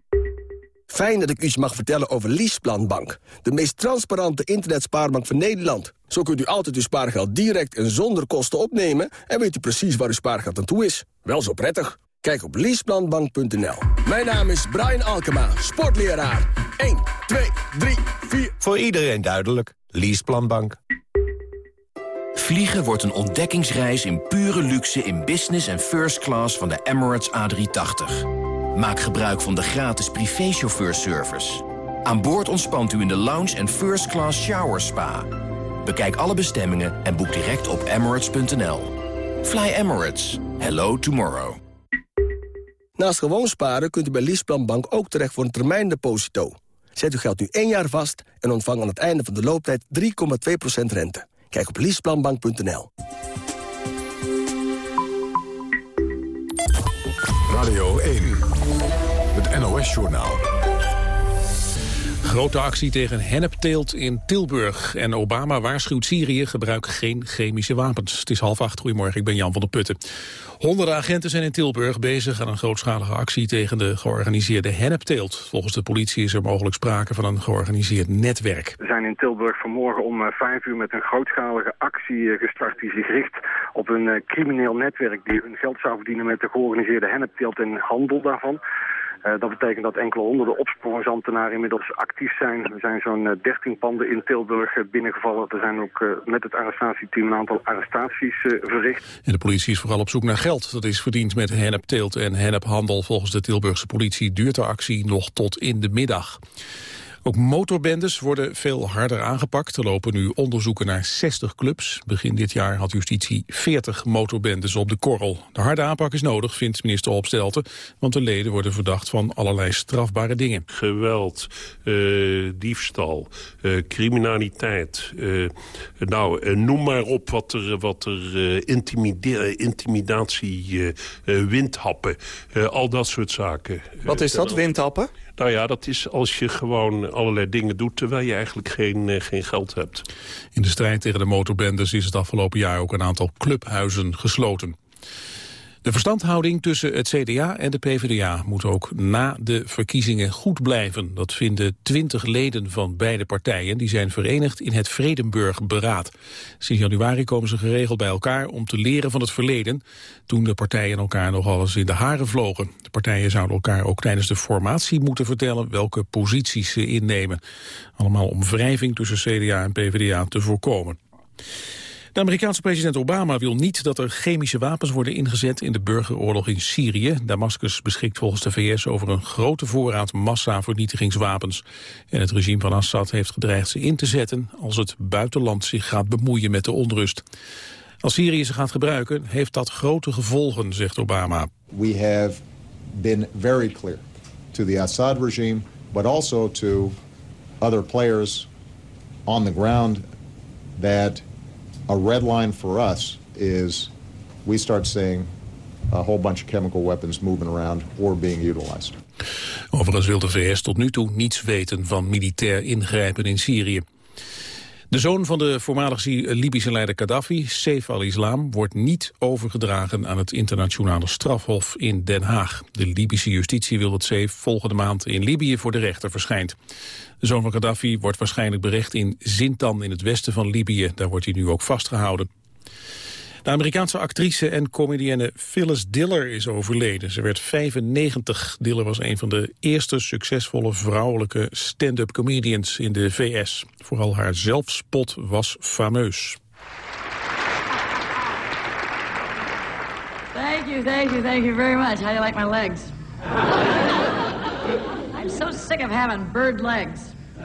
Fijn dat ik u iets mag vertellen over Leaseplanbank. De meest transparante internetspaarbank van Nederland. Zo kunt u altijd uw spaargeld direct en zonder kosten opnemen... en weet u precies waar uw spaargeld aan toe is. Wel zo prettig. Kijk op leaseplanbank.nl. Mijn naam is Brian Alkema, sportleraar. 1, 2, 3, 4... Voor iedereen duidelijk. Leaseplanbank. Vliegen wordt een ontdekkingsreis in pure luxe in business en first class van de Emirates A380. Maak gebruik van de gratis privéchauffeurservice. Aan boord ontspant u in de lounge en first class shower spa. Bekijk alle bestemmingen en boek direct op emirates.nl. Fly Emirates. Hello tomorrow. Naast gewoon sparen kunt u bij Leaseplanbank ook terecht voor een termijndeposito. Zet uw geld nu één jaar vast en ontvang aan het einde van de looptijd 3,2% rente. Kijk op leaseplanbank.nl. Radio 1, het NOS-journaal. Grote actie tegen hennepteelt in Tilburg. En Obama waarschuwt Syrië, gebruik geen chemische wapens. Het is half acht, goedemorgen, ik ben Jan van der Putten. Honderden agenten zijn in Tilburg bezig aan een grootschalige actie tegen de georganiseerde hennepteelt. Volgens de politie is er mogelijk sprake van een georganiseerd netwerk. We zijn in Tilburg vanmorgen om eh, vijf uur met een grootschalige actie eh, gestart die zich richt op een eh, crimineel netwerk die hun geld zou verdienen met de georganiseerde hennepteelt en handel daarvan. Uh, dat betekent dat enkele honderden opsporingsambtenaren inmiddels actief zijn. Er zijn zo'n uh, 13 panden in Tilburg uh, binnengevallen. Er zijn ook met het arrestatieteam een aantal arrestaties verricht. En de politie is vooral op zoek naar geld. Dat is verdiend met hennepteelt en hennephandel. Volgens de Tilburgse politie duurt de actie nog tot in de middag. Ook motorbendes worden veel harder aangepakt. Er lopen nu onderzoeken naar 60 clubs. Begin dit jaar had justitie 40 motorbendes op de korrel. De harde aanpak is nodig, vindt minister Opstelten... want de leden worden verdacht van allerlei strafbare dingen. Geweld, uh, diefstal, uh, criminaliteit. Uh, nou, noem maar op wat er, wat er intimidatie, windhappen, al dat soort zaken. Wat is dat, windhappen? Nou ja, dat is als je gewoon allerlei dingen doet... terwijl je eigenlijk geen, uh, geen geld hebt. In de strijd tegen de motorbendes is het afgelopen jaar ook een aantal clubhuizen gesloten. De verstandhouding tussen het CDA en de PvdA moet ook na de verkiezingen goed blijven. Dat vinden twintig leden van beide partijen. Die zijn verenigd in het Vredenburg-beraad. Sinds januari komen ze geregeld bij elkaar om te leren van het verleden. Toen de partijen elkaar nog alles in de haren vlogen. De partijen zouden elkaar ook tijdens de formatie moeten vertellen welke posities ze innemen. Allemaal om wrijving tussen CDA en PvdA te voorkomen. De Amerikaanse president Obama wil niet dat er chemische wapens worden ingezet in de burgeroorlog in Syrië. Damascus beschikt volgens de VS over een grote voorraad massavernietigingswapens. En het regime van Assad heeft gedreigd ze in te zetten als het buitenland zich gaat bemoeien met de onrust. Als Syrië ze gaat gebruiken, heeft dat grote gevolgen, zegt Obama. We have been very clear to the Assad regime, but also to other players on the ground that a red line for us is we start seeing a whole bunch of chemical weapons moving around or being utilized. Overigens wil de VS tot nu toe niets weten van militair ingrijpen in Syrië. De zoon van de voormalige Libische leider Gaddafi, Saif al-Islam, wordt niet overgedragen aan het internationale strafhof in Den Haag. De Libische justitie wil dat Saif volgende maand in Libië voor de rechter verschijnt. De zoon van Gaddafi wordt waarschijnlijk berecht in Zintan in het westen van Libië. Daar wordt hij nu ook vastgehouden. De Amerikaanse actrice en comedienne Phyllis Diller is overleden. Ze werd 95. Diller was een van de eerste succesvolle vrouwelijke stand-up comedians in de VS. Vooral haar zelfspot was fameus. Thank you, thank you, thank you very much. How do you like my legs? I'm so sick of having bird legs.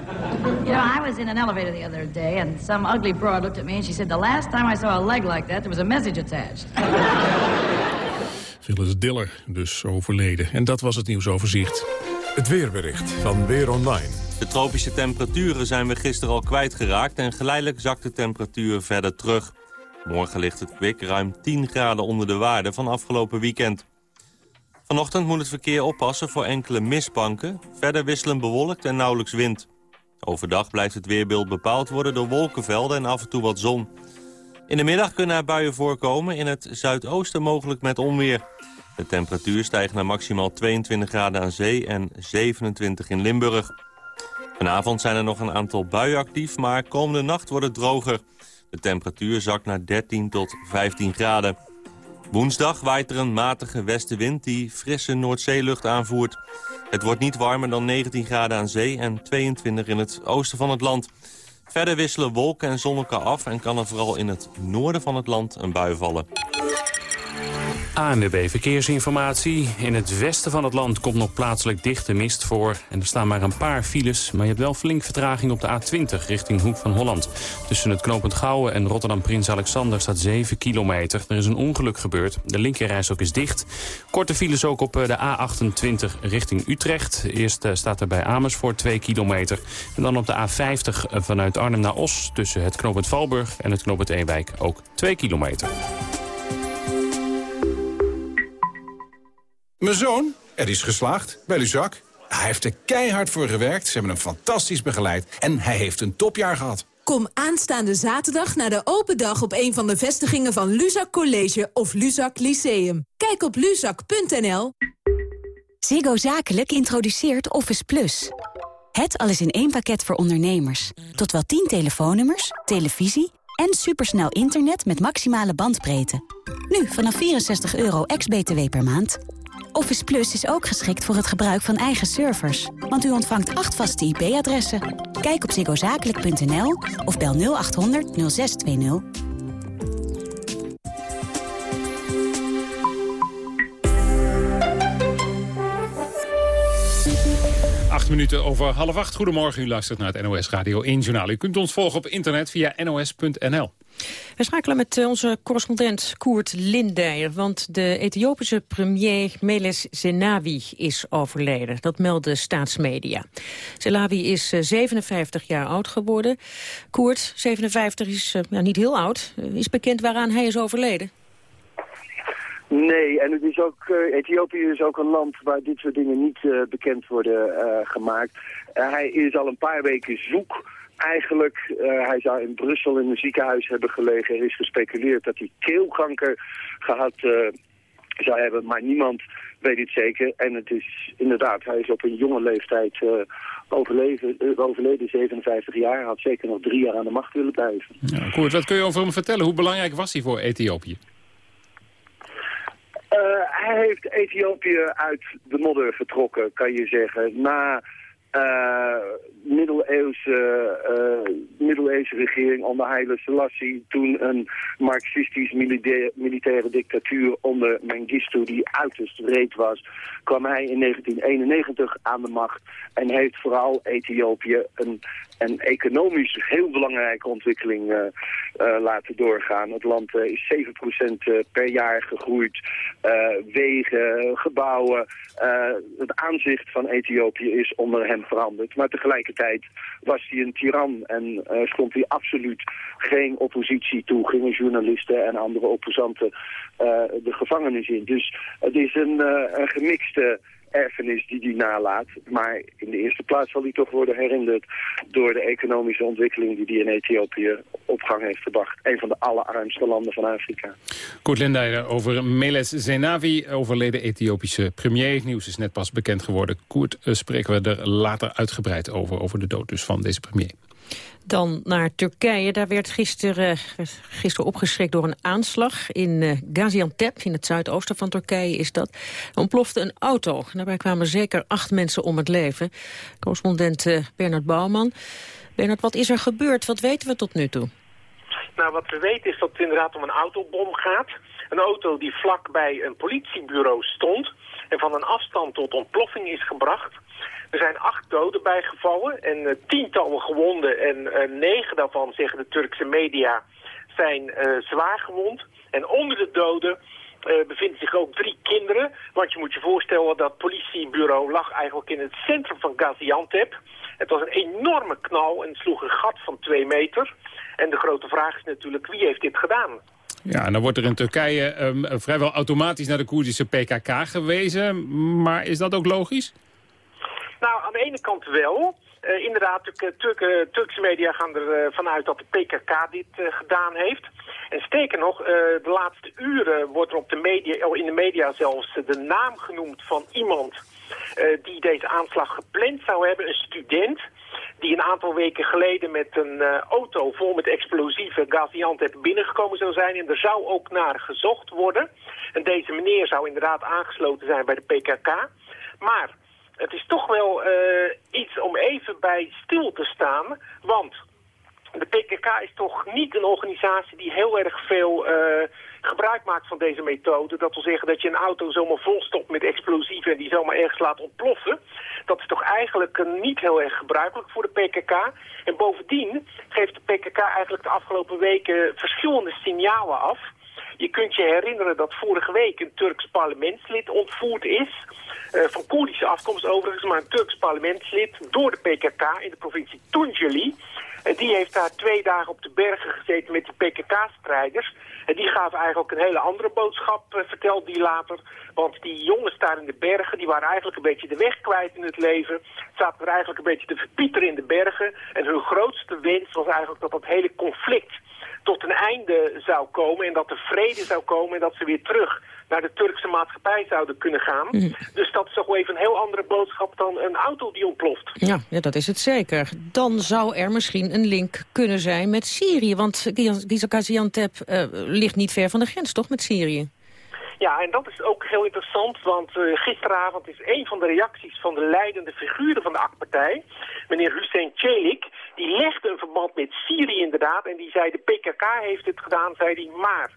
You know, I was in an elevator the other day, and some ugly broad looked at me and she said, The last time I saw a leg like that, there was a message attached. Phyllis Diller, dus overleden. En dat was het nieuwsoverzicht. Het weerbericht van Weer Online. De tropische temperaturen zijn we gisteren al kwijtgeraakt... en geleidelijk zakt de temperatuur verder terug. Morgen ligt het kwik ruim 10 graden onder de waarde van afgelopen weekend. Vanochtend moet het verkeer oppassen voor enkele mistbanken. Verder wisselen bewolkt en nauwelijks wind. Overdag blijft het weerbeeld bepaald worden door wolkenvelden en af en toe wat zon. In de middag kunnen er buien voorkomen, in het zuidoosten mogelijk met onweer. De temperatuur stijgt naar maximaal 22 graden aan zee en 27 in Limburg. Vanavond zijn er nog een aantal buien actief, maar komende nacht wordt het droger. De temperatuur zakt naar 13 tot 15 graden. Woensdag waait er een matige westenwind die frisse Noordzeelucht aanvoert. Het wordt niet warmer dan 19 graden aan zee en 22 in het oosten van het land. Verder wisselen wolken en zon elkaar af en kan er vooral in het noorden van het land een bui vallen. ANWB Verkeersinformatie. In het westen van het land komt nog plaatselijk dichte mist voor. En er staan maar een paar files, maar je hebt wel flink vertraging op de A20 richting Hoek van Holland. Tussen het knooppunt Gouwen en Rotterdam Prins Alexander staat 7 kilometer. Er is een ongeluk gebeurd. De linkerreis ook is dicht. Korte files ook op eh, de A28 richting Utrecht. Eerst eh, staat er bij Amersfoort 2 kilometer. En dan op de A50 eh, vanuit Arnhem naar Os tussen het knooppunt Valburg en het knooppunt Ewijk ook 2 kilometer. Mijn zoon, er is geslaagd bij Luzak. Hij heeft er keihard voor gewerkt, ze hebben hem fantastisch begeleid... en hij heeft een topjaar gehad. Kom aanstaande zaterdag naar de open dag op een van de vestigingen van Luzak College of Luzak Lyceum. Kijk op luzak.nl. Ziggo Zakelijk introduceert Office Plus. Het alles in één pakket voor ondernemers. Tot wel 10 telefoonnummers, televisie en supersnel internet met maximale bandbreedte. Nu vanaf 64 euro ex-BTW per maand. Office Plus is ook geschikt voor het gebruik van eigen servers. Want u ontvangt acht vaste IP-adressen. Kijk op ziggozakelijk.nl of bel 0800 0620. Acht minuten over half acht. Goedemorgen, u luistert naar het NOS Radio 1 Journaal. U kunt ons volgen op internet via nos.nl. We schakelen met eh, onze correspondent Koert Lindijer, want de Ethiopische premier Meles Zenawi is overleden. Dat melden staatsmedia. Zenawi is 57 eh, jaar oud geworden. Koert, 57 is uh, niet heel oud. is bekend waaraan hij is overleden? Nee, en het is ook, Ethiopië is ook een land waar dit soort dingen niet bekend worden gemaakt. hij is al een paar weken zoek eigenlijk, uh, hij zou in Brussel in een ziekenhuis hebben gelegen. Er is gespeculeerd dat hij keelkanker gehad uh, zou hebben, maar niemand weet het zeker. En het is inderdaad, hij is op een jonge leeftijd uh, overleven, overleden, 57 jaar. Hij had zeker nog drie jaar aan de macht willen blijven. Ja, Koert, wat kun je over hem vertellen? Hoe belangrijk was hij voor Ethiopië? hij heeft Ethiopië uit de modder getrokken, kan je zeggen. Na middeleeuwse, uh, middeleeuwse regering onder Haile Selassie. Toen een marxistisch militaire, militaire dictatuur onder Mengistu die uiterst wreed was. Kwam hij in 1991 aan de macht en heeft vooral Ethiopië een een economisch heel belangrijke ontwikkeling uh, laten doorgaan. Het land is 7% per jaar gegroeid. wegen, gebouwen. het aanzicht van Ethiopië is onder hem veranderd. Maar tegelijkertijd was hij een tiran en stond hij absoluut geen oppositie toe. Gingen journalisten en andere opposanten de gevangenis in. Dus het is een, een gemixte erfenis die hij nalaat. Maar in de eerste plaats zal hij toch worden herinnerd door de economische ontwikkeling die hij in Ethiopië op gang heeft gebracht. Een van de allerarmste landen van Afrika. Koert Lendeijer over Meles Zenawi, overleden Ethiopische premier. Nieuws is net pas bekend geworden. Koert, uh, spreken we er later uitgebreid over, over de dood dus van deze premier. Dan naar Turkije. Daar werd gisteren, gisteren opgeschrikt door een aanslag in uh, Gaziantep. In het zuidoosten van Turkije is dat. Ontplofte een auto. Daarbij kwamen zeker acht mensen om het leven. Correspondent uh, Bernard Bouwman. Bernard, wat is er gebeurd? Wat weten we tot nu toe? Nou, wat we weten is dat het inderdaad om een autobom gaat. Een auto die vlak bij een politiebureau stond... en van een afstand tot ontploffing is gebracht... Er zijn acht doden bijgevallen en uh, tientallen gewonden. En uh, negen daarvan, zeggen de Turkse media, zijn uh, zwaar gewond. En onder de doden bevinden zich ook drie kinderen. Want je moet je voorstellen dat politiebureau lag eigenlijk in het centrum van Gaziantep. Het was een enorme knal en sloeg een gat van twee meter. En de grote vraag is natuurlijk, wie heeft dit gedaan? Ja, en dan wordt er in Turkije um, vrijwel automatisch naar de Koerdische PKK gewezen. Maar is dat ook logisch? Nou, aan de ene kant wel. Uh, inderdaad, Turk, Turkse media gaan ervan vanuit dat de PKK dit gedaan heeft. En sterker nog, de laatste uren wordt er op de media, oh, in de media zelfs de naam genoemd van iemand die deze aanslag gepland zou hebben. Een student die een aantal weken geleden met een auto vol met explosieven Gaziantep binnengekomen zou zijn. En er zou ook naar gezocht worden. En deze meneer zou inderdaad aangesloten zijn bij de PKK. Maar het is toch wel uh, iets om even bij stil te staan. Want de PKK is toch niet een organisatie die heel erg veel uh, gebruik maakt van deze methode. Dat wil zeggen dat je een auto zomaar volstopt met explosieven en die zomaar ergens laat ontploffen. Dat is toch eigenlijk uh, niet heel erg gebruikelijk voor de PKK. En bovendien geeft de PKK eigenlijk de afgelopen weken verschillende signalen af. Je kunt je herinneren dat vorige week een Turks parlementslid ontvoerd is. Uh, van Koerdische afkomst overigens, maar een Turks parlementslid door de PKK in de provincie Tunceli. En die heeft daar twee dagen op de bergen gezeten met de PKK-strijders. En die gaven eigenlijk een hele andere boodschap, uh, vertelde die later. Want die jongens daar in de bergen, die waren eigenlijk een beetje de weg kwijt in het leven. Zaten er eigenlijk een beetje te verpieteren in de bergen. En hun grootste wens was eigenlijk dat dat hele conflict tot een einde zou komen en dat er vrede zou komen en dat ze weer terug naar de Turkse maatschappij zouden kunnen gaan. Mm. Dus dat is toch wel even een heel andere boodschap dan een auto die ontploft. Ja, ja, dat is het zeker. Dan zou er misschien een link kunnen zijn met Syrië. Want Gaziantep uh, ligt niet ver van de grens, toch, met Syrië? Ja, en dat is ook heel interessant, want uh, gisteravond is een van de reacties van de leidende figuren van de AK-partij, meneer Hussein Celik, die legde een verband met Syrië inderdaad en die zei de PKK heeft het gedaan, zei hij, maar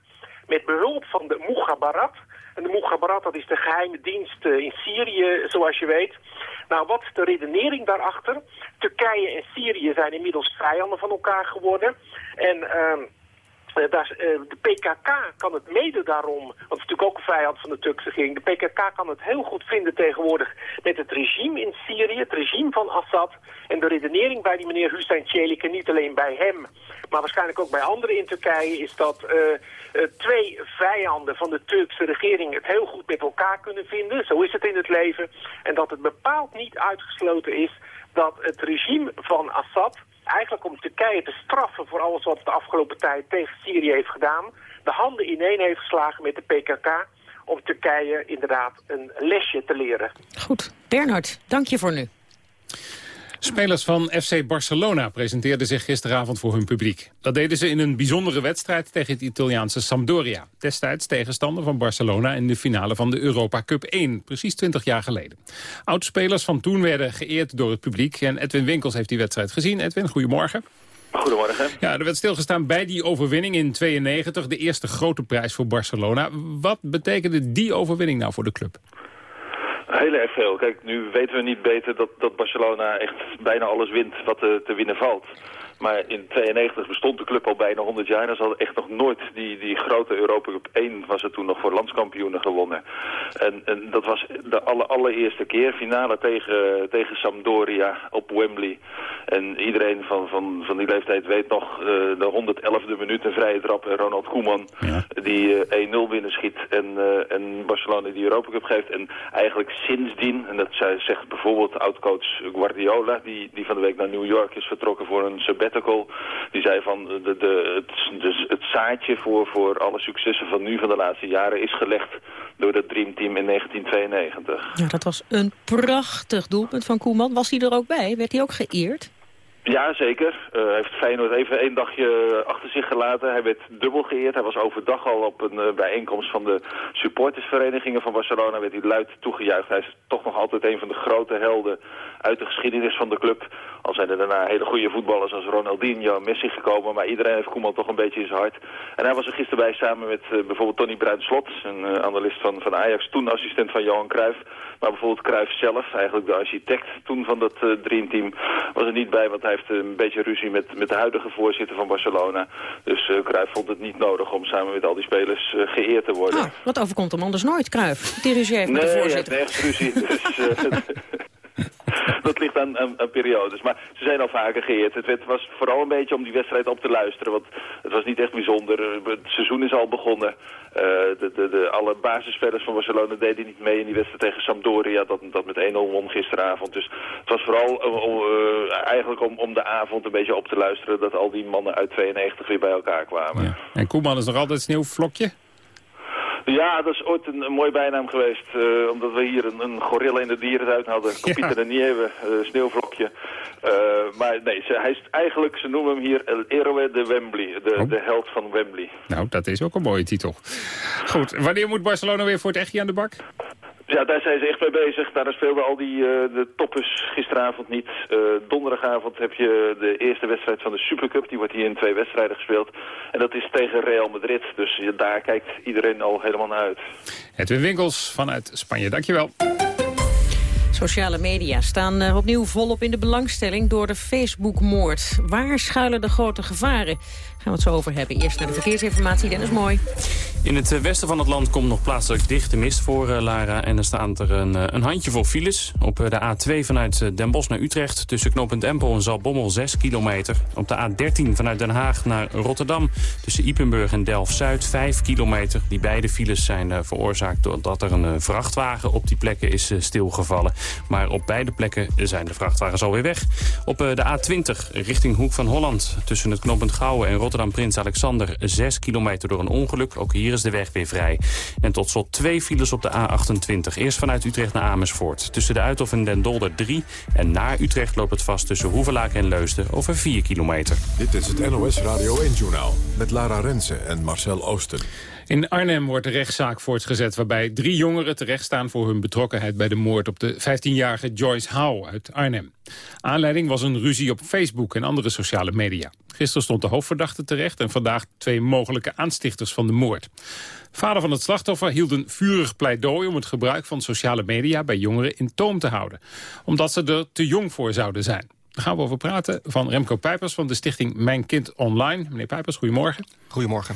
met behulp van de Mughabarat, en de Mughabarat dat is de geheime dienst uh, in Syrië, zoals je weet. Nou, wat is de redenering daarachter? Turkije en Syrië zijn inmiddels vijanden van elkaar geworden en... Uh, daar, uh, de PKK kan het mede daarom, want het is natuurlijk ook een vijand van de Turkse regering, de PKK kan het heel goed vinden tegenwoordig met het regime in Syrië, het regime van Assad. En de redenering bij die meneer Hussein Çelik, en niet alleen bij hem, maar waarschijnlijk ook bij anderen in Turkije, is dat uh, twee vijanden van de Turkse regering het heel goed met elkaar kunnen vinden. Zo is het in het leven. En dat het bepaald niet uitgesloten is dat het regime van Assad eigenlijk om Turkije te straffen voor alles wat de afgelopen tijd tegen Syrië heeft gedaan, de handen ineen heeft geslagen met de PKK om Turkije inderdaad een lesje te leren. Goed. Bernhard, dank je voor nu. Spelers van FC Barcelona presenteerden zich gisteravond voor hun publiek. Dat deden ze in een bijzondere wedstrijd tegen het Italiaanse Sampdoria. Destijds tegenstander van Barcelona in de finale van de Europa Cup 1, precies 20 jaar geleden. Oudspelers van toen werden geëerd door het publiek en Edwin Winkels heeft die wedstrijd gezien. Edwin, goedemorgen. Goedemorgen. Ja, er werd stilgestaan bij die overwinning in 92, de eerste grote prijs voor Barcelona. Wat betekende die overwinning nou voor de club? Heel erg veel. Kijk, nu weten we niet beter dat, dat Barcelona echt bijna alles wint wat te, te winnen valt. Maar in 92 bestond de club al bijna 100 jaar. En ze hadden echt nog nooit die, die grote Europa Cup 1 was het toen nog voor landskampioenen gewonnen. En, en dat was de alle, allereerste keer. Finale tegen, tegen Sampdoria op Wembley. En iedereen van, van, van die leeftijd weet nog uh, de 111e minuut een vrije trap. En Ronald Koeman die uh, 1-0 binnenschiet en, uh, en Barcelona die Europa Cup geeft. En eigenlijk sindsdien, en dat zegt bijvoorbeeld oudcoach Guardiola... Die, die van de week naar New York is vertrokken voor een die zei van de, de, het, dus het zaadje voor, voor alle successen van nu van de laatste jaren... is gelegd door dat Dreamteam in 1992. Ja, dat was een prachtig doelpunt van Koeman. Was hij er ook bij? Werd hij ook geëerd? Ja, zeker. Uh, hij heeft Feyenoord even één dagje achter zich gelaten. Hij werd dubbel geëerd. Hij was overdag al op een uh, bijeenkomst van de supportersverenigingen van Barcelona. Werd hij luid toegejuicht. Hij is toch nog altijd een van de grote helden uit de geschiedenis van de club. Al zijn er daarna hele goede voetballers als Ronaldinho Messi gekomen. Maar iedereen heeft Koeman toch een beetje in zijn hart. En hij was er gisteren bij samen met uh, bijvoorbeeld Tony Bruin-Slot. Een analist van, van Ajax. Toen assistent van Johan Cruijff. Maar bijvoorbeeld Cruijff zelf, eigenlijk de architect toen van dat Dreamteam, was er niet bij. Want heeft een beetje ruzie met, met de huidige voorzitter van Barcelona. Dus uh, Cruijff vond het niet nodig om samen met al die spelers uh, geëerd te worden. Oh, wat overkomt hem anders nooit, Cruijff? Die ruzie heeft nee, met de voorzitter. Nee, nergens ruzie. dus, uh, dat ligt aan, aan, periodes. Maar ze zijn al vaker geëerd. Het, was vooral een beetje om die wedstrijd op te luisteren. Want het was niet echt bijzonder. Het seizoen is al begonnen. Uh, de, de, de, alle basisspelers van Barcelona deden niet mee in die wedstrijd tegen Sampdoria. Dat, dat met 1-0 won gisteravond. Dus het was vooral uh, eigenlijk om, om de avond een beetje op te luisteren... dat al die mannen uit 92 weer bij elkaar kwamen. En Koeman is nog altijd sneeuwvlokje? Ja, dat is ooit een, een mooi bijnaam geweest. Uh, omdat we hier een, een gorilla in de dierentuin hadden. Computer ja. en Nieve, uh, sneeuwvlokje. Uh, maar nee, ze, hij is eigenlijk, ze noemen hem hier El Héroe de Wembley. De, oh. de held van Wembley. Nou, dat is ook een mooie titel. Goed, wanneer moet Barcelona weer voor het echtje aan de bak? Ja, daar zijn ze echt mee bezig. Daar speelden al die uh, de toppers gisteravond niet. Uh, donderdagavond heb je de eerste wedstrijd van de Supercup. Die wordt hier in twee wedstrijden gespeeld. En dat is tegen Real Madrid. Dus daar kijkt iedereen al helemaal naar uit. Edwin Winkels vanuit Spanje, dankjewel. Sociale media staan uh, opnieuw volop in de belangstelling door de Facebook-moord. Waar schuilen de grote gevaren? Gaan we het zo over hebben. Eerst naar de verkeersinformatie, Dennis Mooi. In het westen van het land komt nog plaatselijk dichte mist voor, uh, Lara. En er staat er een, uh, een handjevol files. Op uh, de A2 vanuit Den Bosch naar Utrecht... tussen knooppunt Empel en Zalbommel 6 kilometer. Op de A13 vanuit Den Haag naar Rotterdam... tussen Ipenburg en Delft-Zuid 5 kilometer. Die beide files zijn veroorzaakt doordat er een vrachtwagen op die plekken is stilgevallen. Maar op beide plekken zijn de vrachtwagens alweer weg. Op de A20 richting Hoek van Holland... tussen het knooppunt Gouwen en Rotterdam Prins Alexander 6 kilometer door een ongeluk. Ook hier is de weg weer vrij. En tot slot twee files op de A28. Eerst vanuit Utrecht naar Amersfoort. Tussen de Uithof en Den Dolder 3. En naar Utrecht loopt het vast tussen Hoevelaak en Leusden over 4 kilometer. Dit is het NOS Radio 1-journaal met Lara Rensen en Marcel Oosten. In Arnhem wordt de rechtszaak voortgezet waarbij drie jongeren terechtstaan voor hun betrokkenheid bij de moord op de 15-jarige Joyce Howe uit Arnhem. Aanleiding was een ruzie op Facebook en andere sociale media. Gisteren stond de hoofdverdachte terecht en vandaag twee mogelijke aanstichters van de moord. Vader van het slachtoffer hield een vurig pleidooi om het gebruik van sociale media bij jongeren in toom te houden. Omdat ze er te jong voor zouden zijn. Daar gaan we over praten van Remco Pijpers van de stichting Mijn Kind Online. Meneer Pijpers, goedemorgen. Goedemorgen.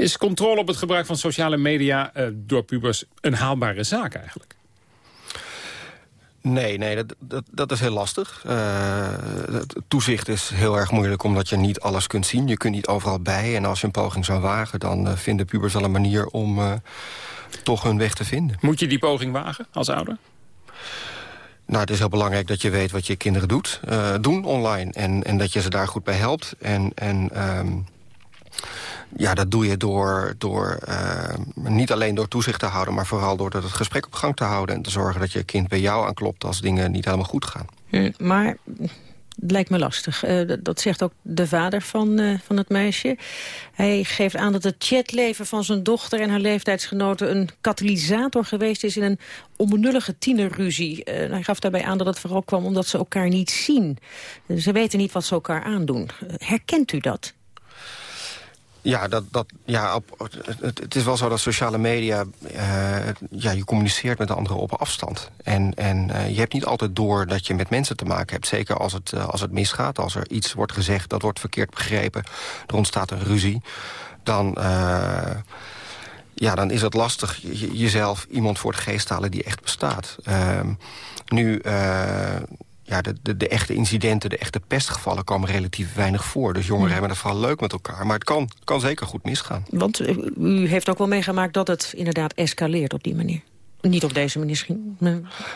Is controle op het gebruik van sociale media uh, door pubers een haalbare zaak eigenlijk? Nee, nee dat, dat, dat is heel lastig. Uh, toezicht is heel erg moeilijk omdat je niet alles kunt zien. Je kunt niet overal bij. En als je een poging zou wagen, dan uh, vinden pubers wel een manier om uh, toch hun weg te vinden. Moet je die poging wagen als ouder? Nou, het is heel belangrijk dat je weet wat je kinderen doet, doen online. En, en dat je ze daar goed bij helpt. En... en um, ja, dat doe je door, door uh, niet alleen door toezicht te houden... maar vooral door het gesprek op gang te houden... en te zorgen dat je kind bij jou aanklopt als dingen niet helemaal goed gaan. Hm, maar het lijkt me lastig. Uh, dat zegt ook de vader van, uh, van het meisje. Hij geeft aan dat het chatleven van zijn dochter en haar leeftijdsgenoten... een katalysator geweest is in een onbenullige tienerruzie. Uh, hij gaf daarbij aan dat het vooral kwam omdat ze elkaar niet zien. Ze weten niet wat ze elkaar aandoen. herkent u dat? Ja, dat, dat, ja het, het, is wel zo dat sociale media... Uh, ja, je communiceert met de anderen op afstand. En, en uh, je hebt niet altijd door dat je met mensen te maken hebt. Zeker als het, uh, als het misgaat, als er iets wordt gezegd... dat wordt verkeerd begrepen, er ontstaat een ruzie... dan, ja, dan is het lastig jezelf iemand voor de geest halen die echt bestaat. Ehm, nu ja, de, de, de, echte incidenten, de echte pestgevallen komen relatief weinig voor. Dus jongeren hebben het vooral leuk met elkaar. Maar het kan, kan zeker goed misgaan. Want u heeft ook wel meegemaakt dat het inderdaad escaleert op die manier. Niet op deze manier misschien.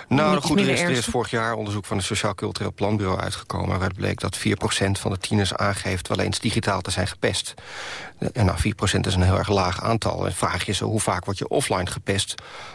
Nou, goed, er is, er is, vorig jaar onderzoek van het Sociaal Cultureel Planbureau uitgekomen... waaruit bleek dat 4% van de tieners aangeeft wel eens digitaal te zijn gepest. En nou, 4% is een heel erg laag aantal. En vraag je ze hoe vaak word je offline gepest...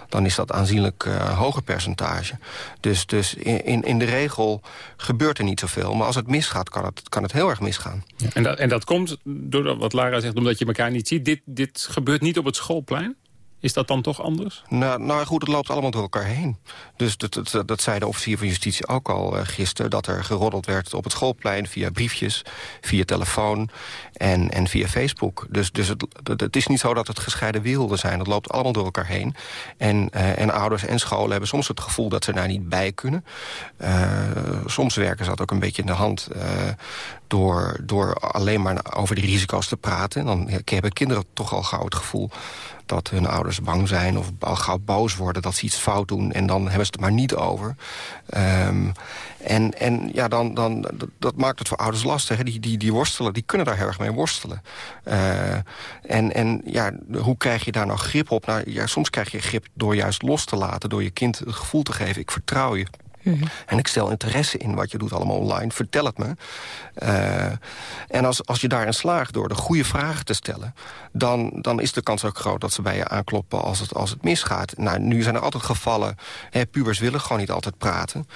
dan is dat aanzienlijk uh, hoger percentage. Dus, dus in, in de regel gebeurt er niet zoveel. Maar als het misgaat, kan het, kan het heel erg misgaan. Ja, en, dat, en dat komt, door wat Lara zegt, omdat je elkaar niet ziet. Dit, dit gebeurt niet op het schoolplein? Is dat dan toch anders? Nou, nou goed, het loopt allemaal door elkaar heen. Dus dat, dat, dat zei de officier van justitie ook al uh, gisteren... dat er geroddeld werd op het schoolplein via briefjes, via telefoon en, en via Facebook. Dus, dus het, het is niet zo dat het gescheiden werelden zijn. Het loopt allemaal door elkaar heen. En, uh, en ouders en scholen hebben soms het gevoel dat ze daar niet bij kunnen. Uh, soms werken ze dat ook een beetje in de hand... door, door alleen maar over die risico's te praten. Dan hebben kinderen toch al gauw het gevoel dat hun ouders bang zijn of al gauw boos worden dat ze iets fout doen. En dan hebben ze het maar niet over. Um, en, en ja, dan, dan, dat maakt het voor ouders lastig. Die, die, die worstelen, die kunnen daar heel erg mee worstelen. Uh, en, en ja, hoe krijg je daar nou grip op? Nou, ja, soms krijg je grip door juist los te laten. Door je kind het gevoel te geven, ik vertrouw je. En ik stel interesse in wat je doet allemaal online. Vertel het me. Uh, en als, als je daarin slaagt door de goede vragen te stellen... Dan, dan is de kans ook groot dat ze bij je aankloppen als het, als het misgaat. Nou, nu zijn er altijd gevallen... Hè, pubers willen gewoon niet altijd praten.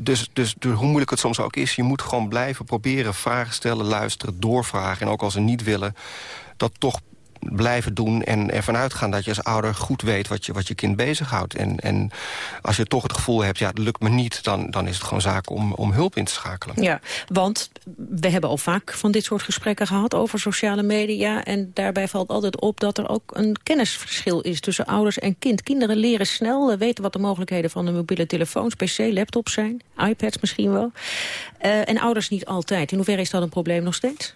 Dus, dus, dus hoe moeilijk het soms ook is... je moet gewoon blijven proberen, vragen stellen, luisteren, doorvragen. En ook als ze niet willen, dat toch blijven doen en ervan uitgaan dat je als ouder goed weet wat je, wat je kind bezighoudt. En, en als je toch het gevoel hebt, ja, dat lukt me niet... dan, dan is het gewoon zaak om, om hulp in te schakelen. Ja, want we hebben al vaak van dit soort gesprekken gehad over sociale media... en daarbij valt altijd op dat er ook een kennisverschil is tussen ouders en kind. Kinderen leren snel, weten wat de mogelijkheden van de mobiele telefoons, pc, laptops zijn, iPads misschien wel. Uh, en ouders niet altijd. In hoeverre is dat een probleem nog steeds?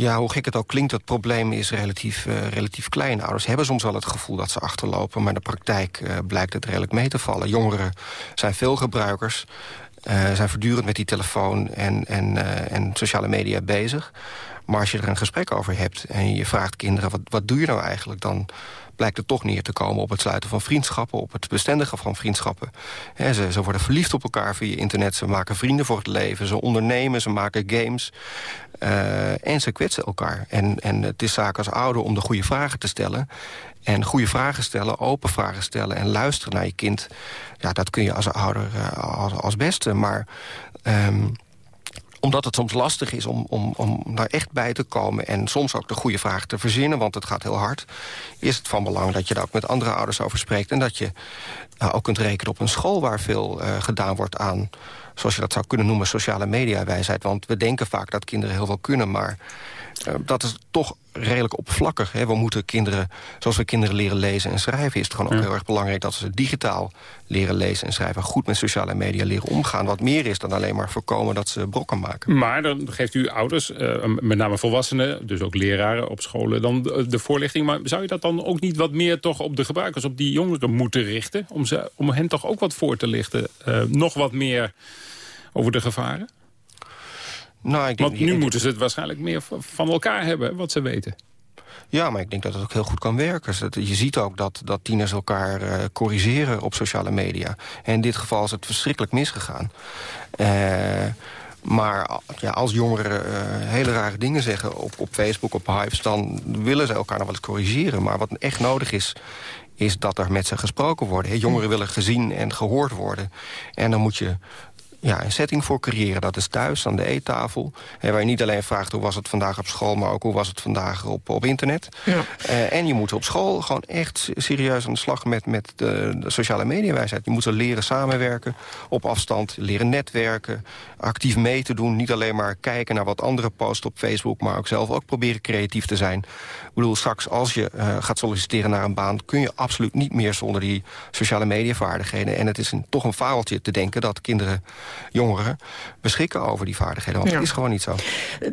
Ja, hoe gek het ook klinkt, het probleem is relatief, uh, relatief klein. Ouders hebben soms wel het gevoel dat ze achterlopen... maar in de praktijk uh, blijkt het redelijk mee te vallen. Jongeren zijn veel gebruikers, uh, zijn voortdurend met die telefoon en, en, en sociale media bezig. Maar als je er een gesprek over hebt en je vraagt kinderen... wat, wat doe je nou eigenlijk, dan blijkt het toch neer te komen op het sluiten van vriendschappen... op het bestendigen van vriendschappen. ze, ze, worden verliefd op elkaar via internet, ze maken vrienden voor het leven... ze ondernemen, ze maken games uh, en ze kwetsen elkaar. En, en het is zaak als ouder om de goede vragen te stellen... En goede vragen stellen, open vragen stellen en luisteren naar je kind... ja, dat kun je als ouder uh, als, als, beste. Maar um, omdat het soms lastig is om, om, om daar echt bij te komen... en soms ook de goede vraag te verzinnen, want het gaat heel hard... is het van belang dat je daar ook met andere ouders over spreekt... en dat je uh, ook kunt rekenen op een school waar veel uh, gedaan wordt aan... zoals je dat zou kunnen noemen, sociale mediawijsheid. Want we denken vaak dat kinderen heel veel kunnen, maar... Uh, dat is toch redelijk oppervlakkig. Hè. We moeten kinderen, zoals we kinderen leren lezen en schrijven... is het gewoon ook heel erg belangrijk dat ze digitaal leren lezen en schrijven... goed met sociale media leren omgaan. Wat meer is dan alleen maar voorkomen dat ze brokken maken. Maar dan geeft u ouders, uh, met name volwassenen... dus ook leraren op scholen, dan de, voorlichting. Maar zou je dat dan ook niet wat meer toch op de gebruikers... op die jongeren moeten richten? Om, ze, om hen toch ook wat voor te lichten? Uh, nog wat meer over de gevaren? Nou, ik Want nu moeten ze het waarschijnlijk meer van elkaar hebben, wat ze weten. Ja, maar ik denk dat het ook heel goed kan werken. Je ziet ook dat, dat tieners elkaar uh, corrigeren op sociale media. En in dit geval is het verschrikkelijk misgegaan. Uh, maar ja, als jongeren uh, hele rare dingen zeggen op, op Facebook, op Hives... dan willen ze elkaar nog wel eens corrigeren. Maar wat echt nodig is, is dat er met ze gesproken wordt. Jongeren willen gezien en gehoord worden. En dan moet je ja, een setting voor creëren. Dat is thuis, aan de eettafel. Hè, waar je niet alleen vraagt hoe was het vandaag op school... maar ook hoe was het vandaag op, op internet. Ja. Uh, en je moet op school gewoon echt serieus aan de slag met, met de, de sociale mediawijsheid. Je moet ze leren samenwerken op afstand, leren netwerken... actief mee te doen, niet alleen maar kijken naar wat andere posten op Facebook... maar ook zelf ook proberen creatief te zijn. Ik bedoel, straks als je uh, gaat solliciteren naar een baan... kun je absoluut niet meer zonder die sociale mediavaardigheden. En het is een, toch een faaltje te denken dat kinderen jongeren beschikken over die vaardigheden. Want ja. het is gewoon niet zo.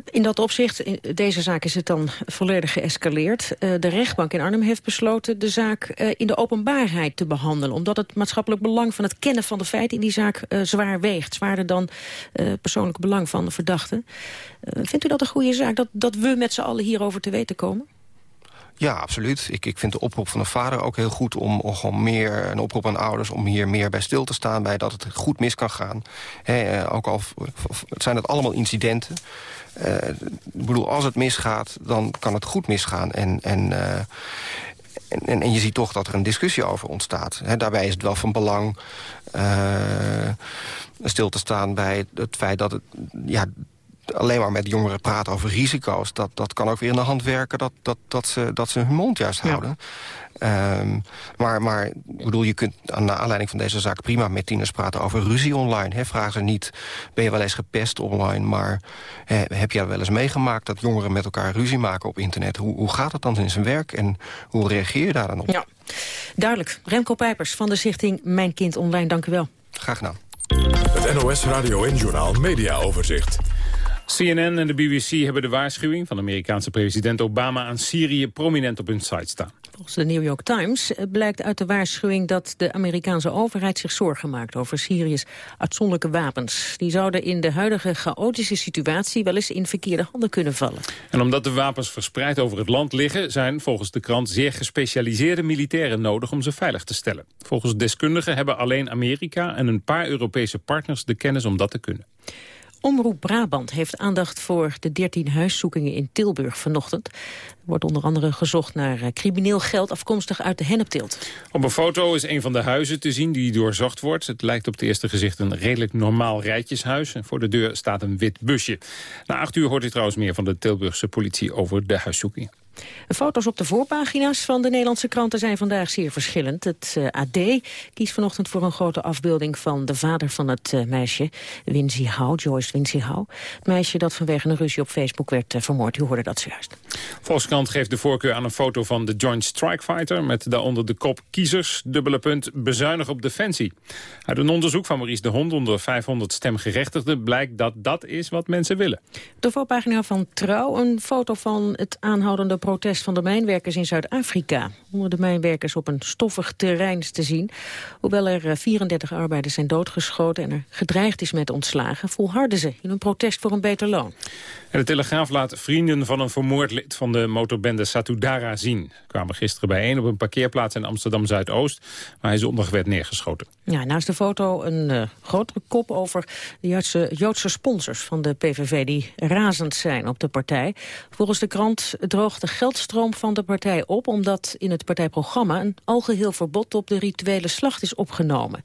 In dat opzicht, in deze zaak is het dan volledig geëscaleerd. Uh, de rechtbank in Arnhem heeft besloten de zaak uh, in de openbaarheid te behandelen. Omdat het maatschappelijk belang van het kennen van de feiten in die zaak zwaar weegt. Zwaarder dan persoonlijk belang van de verdachte. vindt u dat een goede zaak, dat, dat we met z'n allen hierover te weten komen? Ja, absoluut. Ik, ik vind de oproep van de vader ook heel goed om, om gewoon meer, een oproep aan ouders om hier meer bij stil te staan, bij dat het goed mis kan gaan. He, ook al zijn het allemaal incidenten. Uh, ik bedoel, als het misgaat, dan kan het goed misgaan. En, en, uh, en, en, je ziet toch dat er een discussie over ontstaat. Daarbij is het wel van belang stil te staan bij het feit dat het... Ja, alleen maar met jongeren praten over risico's... dat, dat kan ook weer in de hand werken dat, dat, dat, ze, dat ze hun mond juist houden. Ja. Um, maar, maar ik bedoel, je kunt aan aanleiding van deze zaak prima met tieners praten over ruzie online. He, vraag ze niet, ben je wel eens gepest online, maar he, heb je wel eens meegemaakt dat jongeren met elkaar ruzie maken op internet? Hoe, hoe gaat het dan in zijn werk en hoe reageer je daar dan op? Ja, duidelijk. Remco Pijpers van de stichting Mijn Kind Online, dank u wel. Graag gedaan. Het NOS Radio en Journaal Media Overzicht. CNN en de BBC hebben de waarschuwing van Amerikaanse president Obama aan Syrië prominent op hun site staan. Volgens de New York Times blijkt uit de waarschuwing dat de Amerikaanse overheid zich zorgen maakt over Syrië's uitzonderlijke wapens. Die zouden in de huidige chaotische situatie wel eens in verkeerde handen kunnen vallen. En omdat de wapens verspreid over het land liggen, zijn volgens de krant zeer gespecialiseerde militairen nodig om ze veilig te stellen. Volgens deskundigen hebben alleen Amerika en een paar Europese partners de kennis om dat te kunnen. Omroep Brabant heeft aandacht voor de 13 huiszoekingen in Tilburg vanochtend. Er wordt onder andere gezocht naar uh, crimineel geld afkomstig uit de hennepteelt. Op een foto is een van de huizen te zien die doorzocht wordt. Het lijkt op het eerste gezicht een redelijk normaal rijtjeshuis. Voor de deur staat een wit busje. Na acht uur hoort u trouwens meer van de Tilburgse politie over de huiszoekingen. De foto's op de voorpagina's van de Nederlandse kranten zijn vandaag zeer verschillend. Het uh, AD kiest vanochtend voor een grote afbeelding van de vader van het uh, meisje, Wincy Hou, Joyce Wincy Hou. Het meisje dat vanwege een ruzie op Facebook werd uh, vermoord. U hoorde dat zojuist. Volkskrant geeft de voorkeur aan een foto van de Joint Strike Fighter met daaronder de kop kiezers, dubbele punt, bezuinig op defensie. Uit een onderzoek van Maurice de Hond onder 500 stemgerechtigden blijkt dat dat is wat mensen willen. De voorpagina van Trouw een foto van het aanhoudende protest van de mijnwerkers in Zuid-Afrika. Onder de mijnwerkers op een stoffig terrein te zien. Hoewel er 34 arbeiders zijn doodgeschoten en er gedreigd is met ontslagen... volharden ze in een protest voor een beter loon. De Telegraaf laat vrienden van een vermoord lid van de motorbende Satudara zien. Ze kwamen gisteren bijeen op een parkeerplaats in Amsterdam-Zuidoost... waar hij zondag werd neergeschoten. Ja, naast de foto een uh, grotere kop over de Joodse, Joodse sponsors van de PVV... die razend zijn op de partij. Volgens de krant droogt de geldstroom van de partij op... omdat in het partijprogramma een algeheel verbod op de rituele slacht is opgenomen.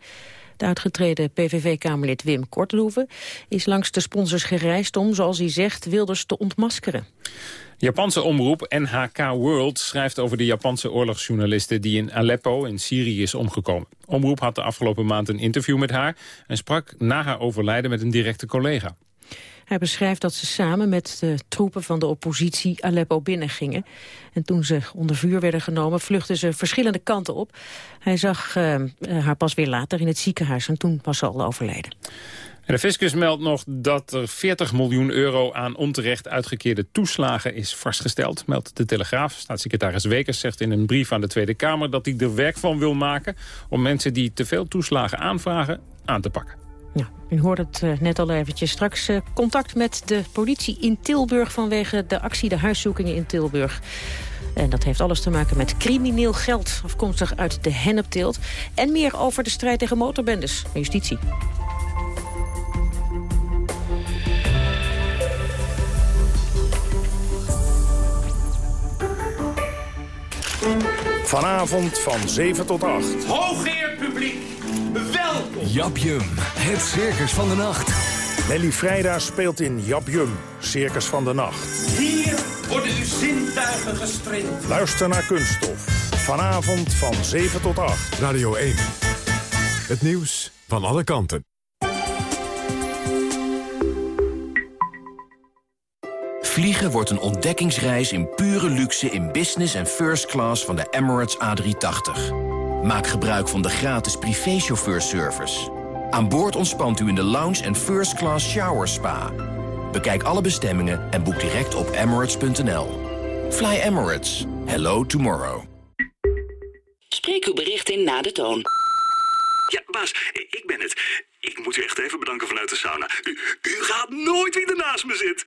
De uitgetreden PVV-kamerlid Wim Kortenhoeven is langs de sponsors gereisd om, zoals hij zegt, Wilders te ontmaskeren. Japanse omroep NHK World schrijft over de Japanse oorlogsjournaliste die in Aleppo in Syrië is omgekomen. Omroep had de afgelopen maand een interview met haar en sprak na haar overlijden met een directe collega. Hij beschrijft dat ze samen met de troepen van de oppositie Aleppo binnengingen. En toen ze onder vuur werden genomen, vluchtten ze verschillende kanten op. Hij zag uh, haar pas weer later in het ziekenhuis en toen was ze al overleden. En de fiscus meldt nog dat er 40 miljoen euro aan onterecht uitgekeerde toeslagen is vastgesteld, meldt de Telegraaf. Staatssecretaris Wekers zegt in een brief aan de Tweede Kamer dat hij er werk van wil maken om mensen die te veel toeslagen aanvragen aan te pakken. Ja, u hoort het uh, net al eventjes. Straks uh, contact met de politie in Tilburg vanwege de actie de huiszoekingen in Tilburg. En dat heeft alles te maken met crimineel geld afkomstig uit de hennepteelt. En meer over de strijd tegen motorbendes. Justitie. Vanavond van 7 tot 8. Hooggeëerd publiek, Japjum, het circus van de nacht. Nelly Vrijda speelt in Japjum, Circus van de Nacht. Hier worden uw zintuigen gestrind. Luister naar Kunststof. Vanavond van 7 tot 8. Radio 1. Het nieuws van alle kanten. Vliegen wordt een ontdekkingsreis in pure luxe in business en first class van de Emirates A380. Maak gebruik van de gratis privéchauffeurservice. Aan boord ontspant u in de lounge en first class shower spa. Bekijk alle bestemmingen en boek direct op emirates.nl. Fly Emirates. Hello tomorrow. Spreek uw bericht in na de toon. Ja, baas, ik ben het. Ik moet u echt even bedanken vanuit de sauna. U, u gaat nooit wie er naast me zit.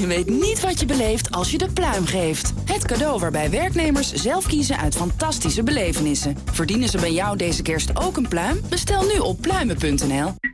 Je weet niet wat je beleeft als je de pluim geeft. Het cadeau waarbij werknemers zelf kiezen uit fantastische belevenissen. Verdienen ze bij jou deze kerst ook een pluim? Bestel nu op pluimen.nl.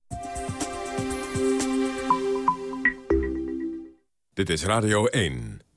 Dit is Radio 1.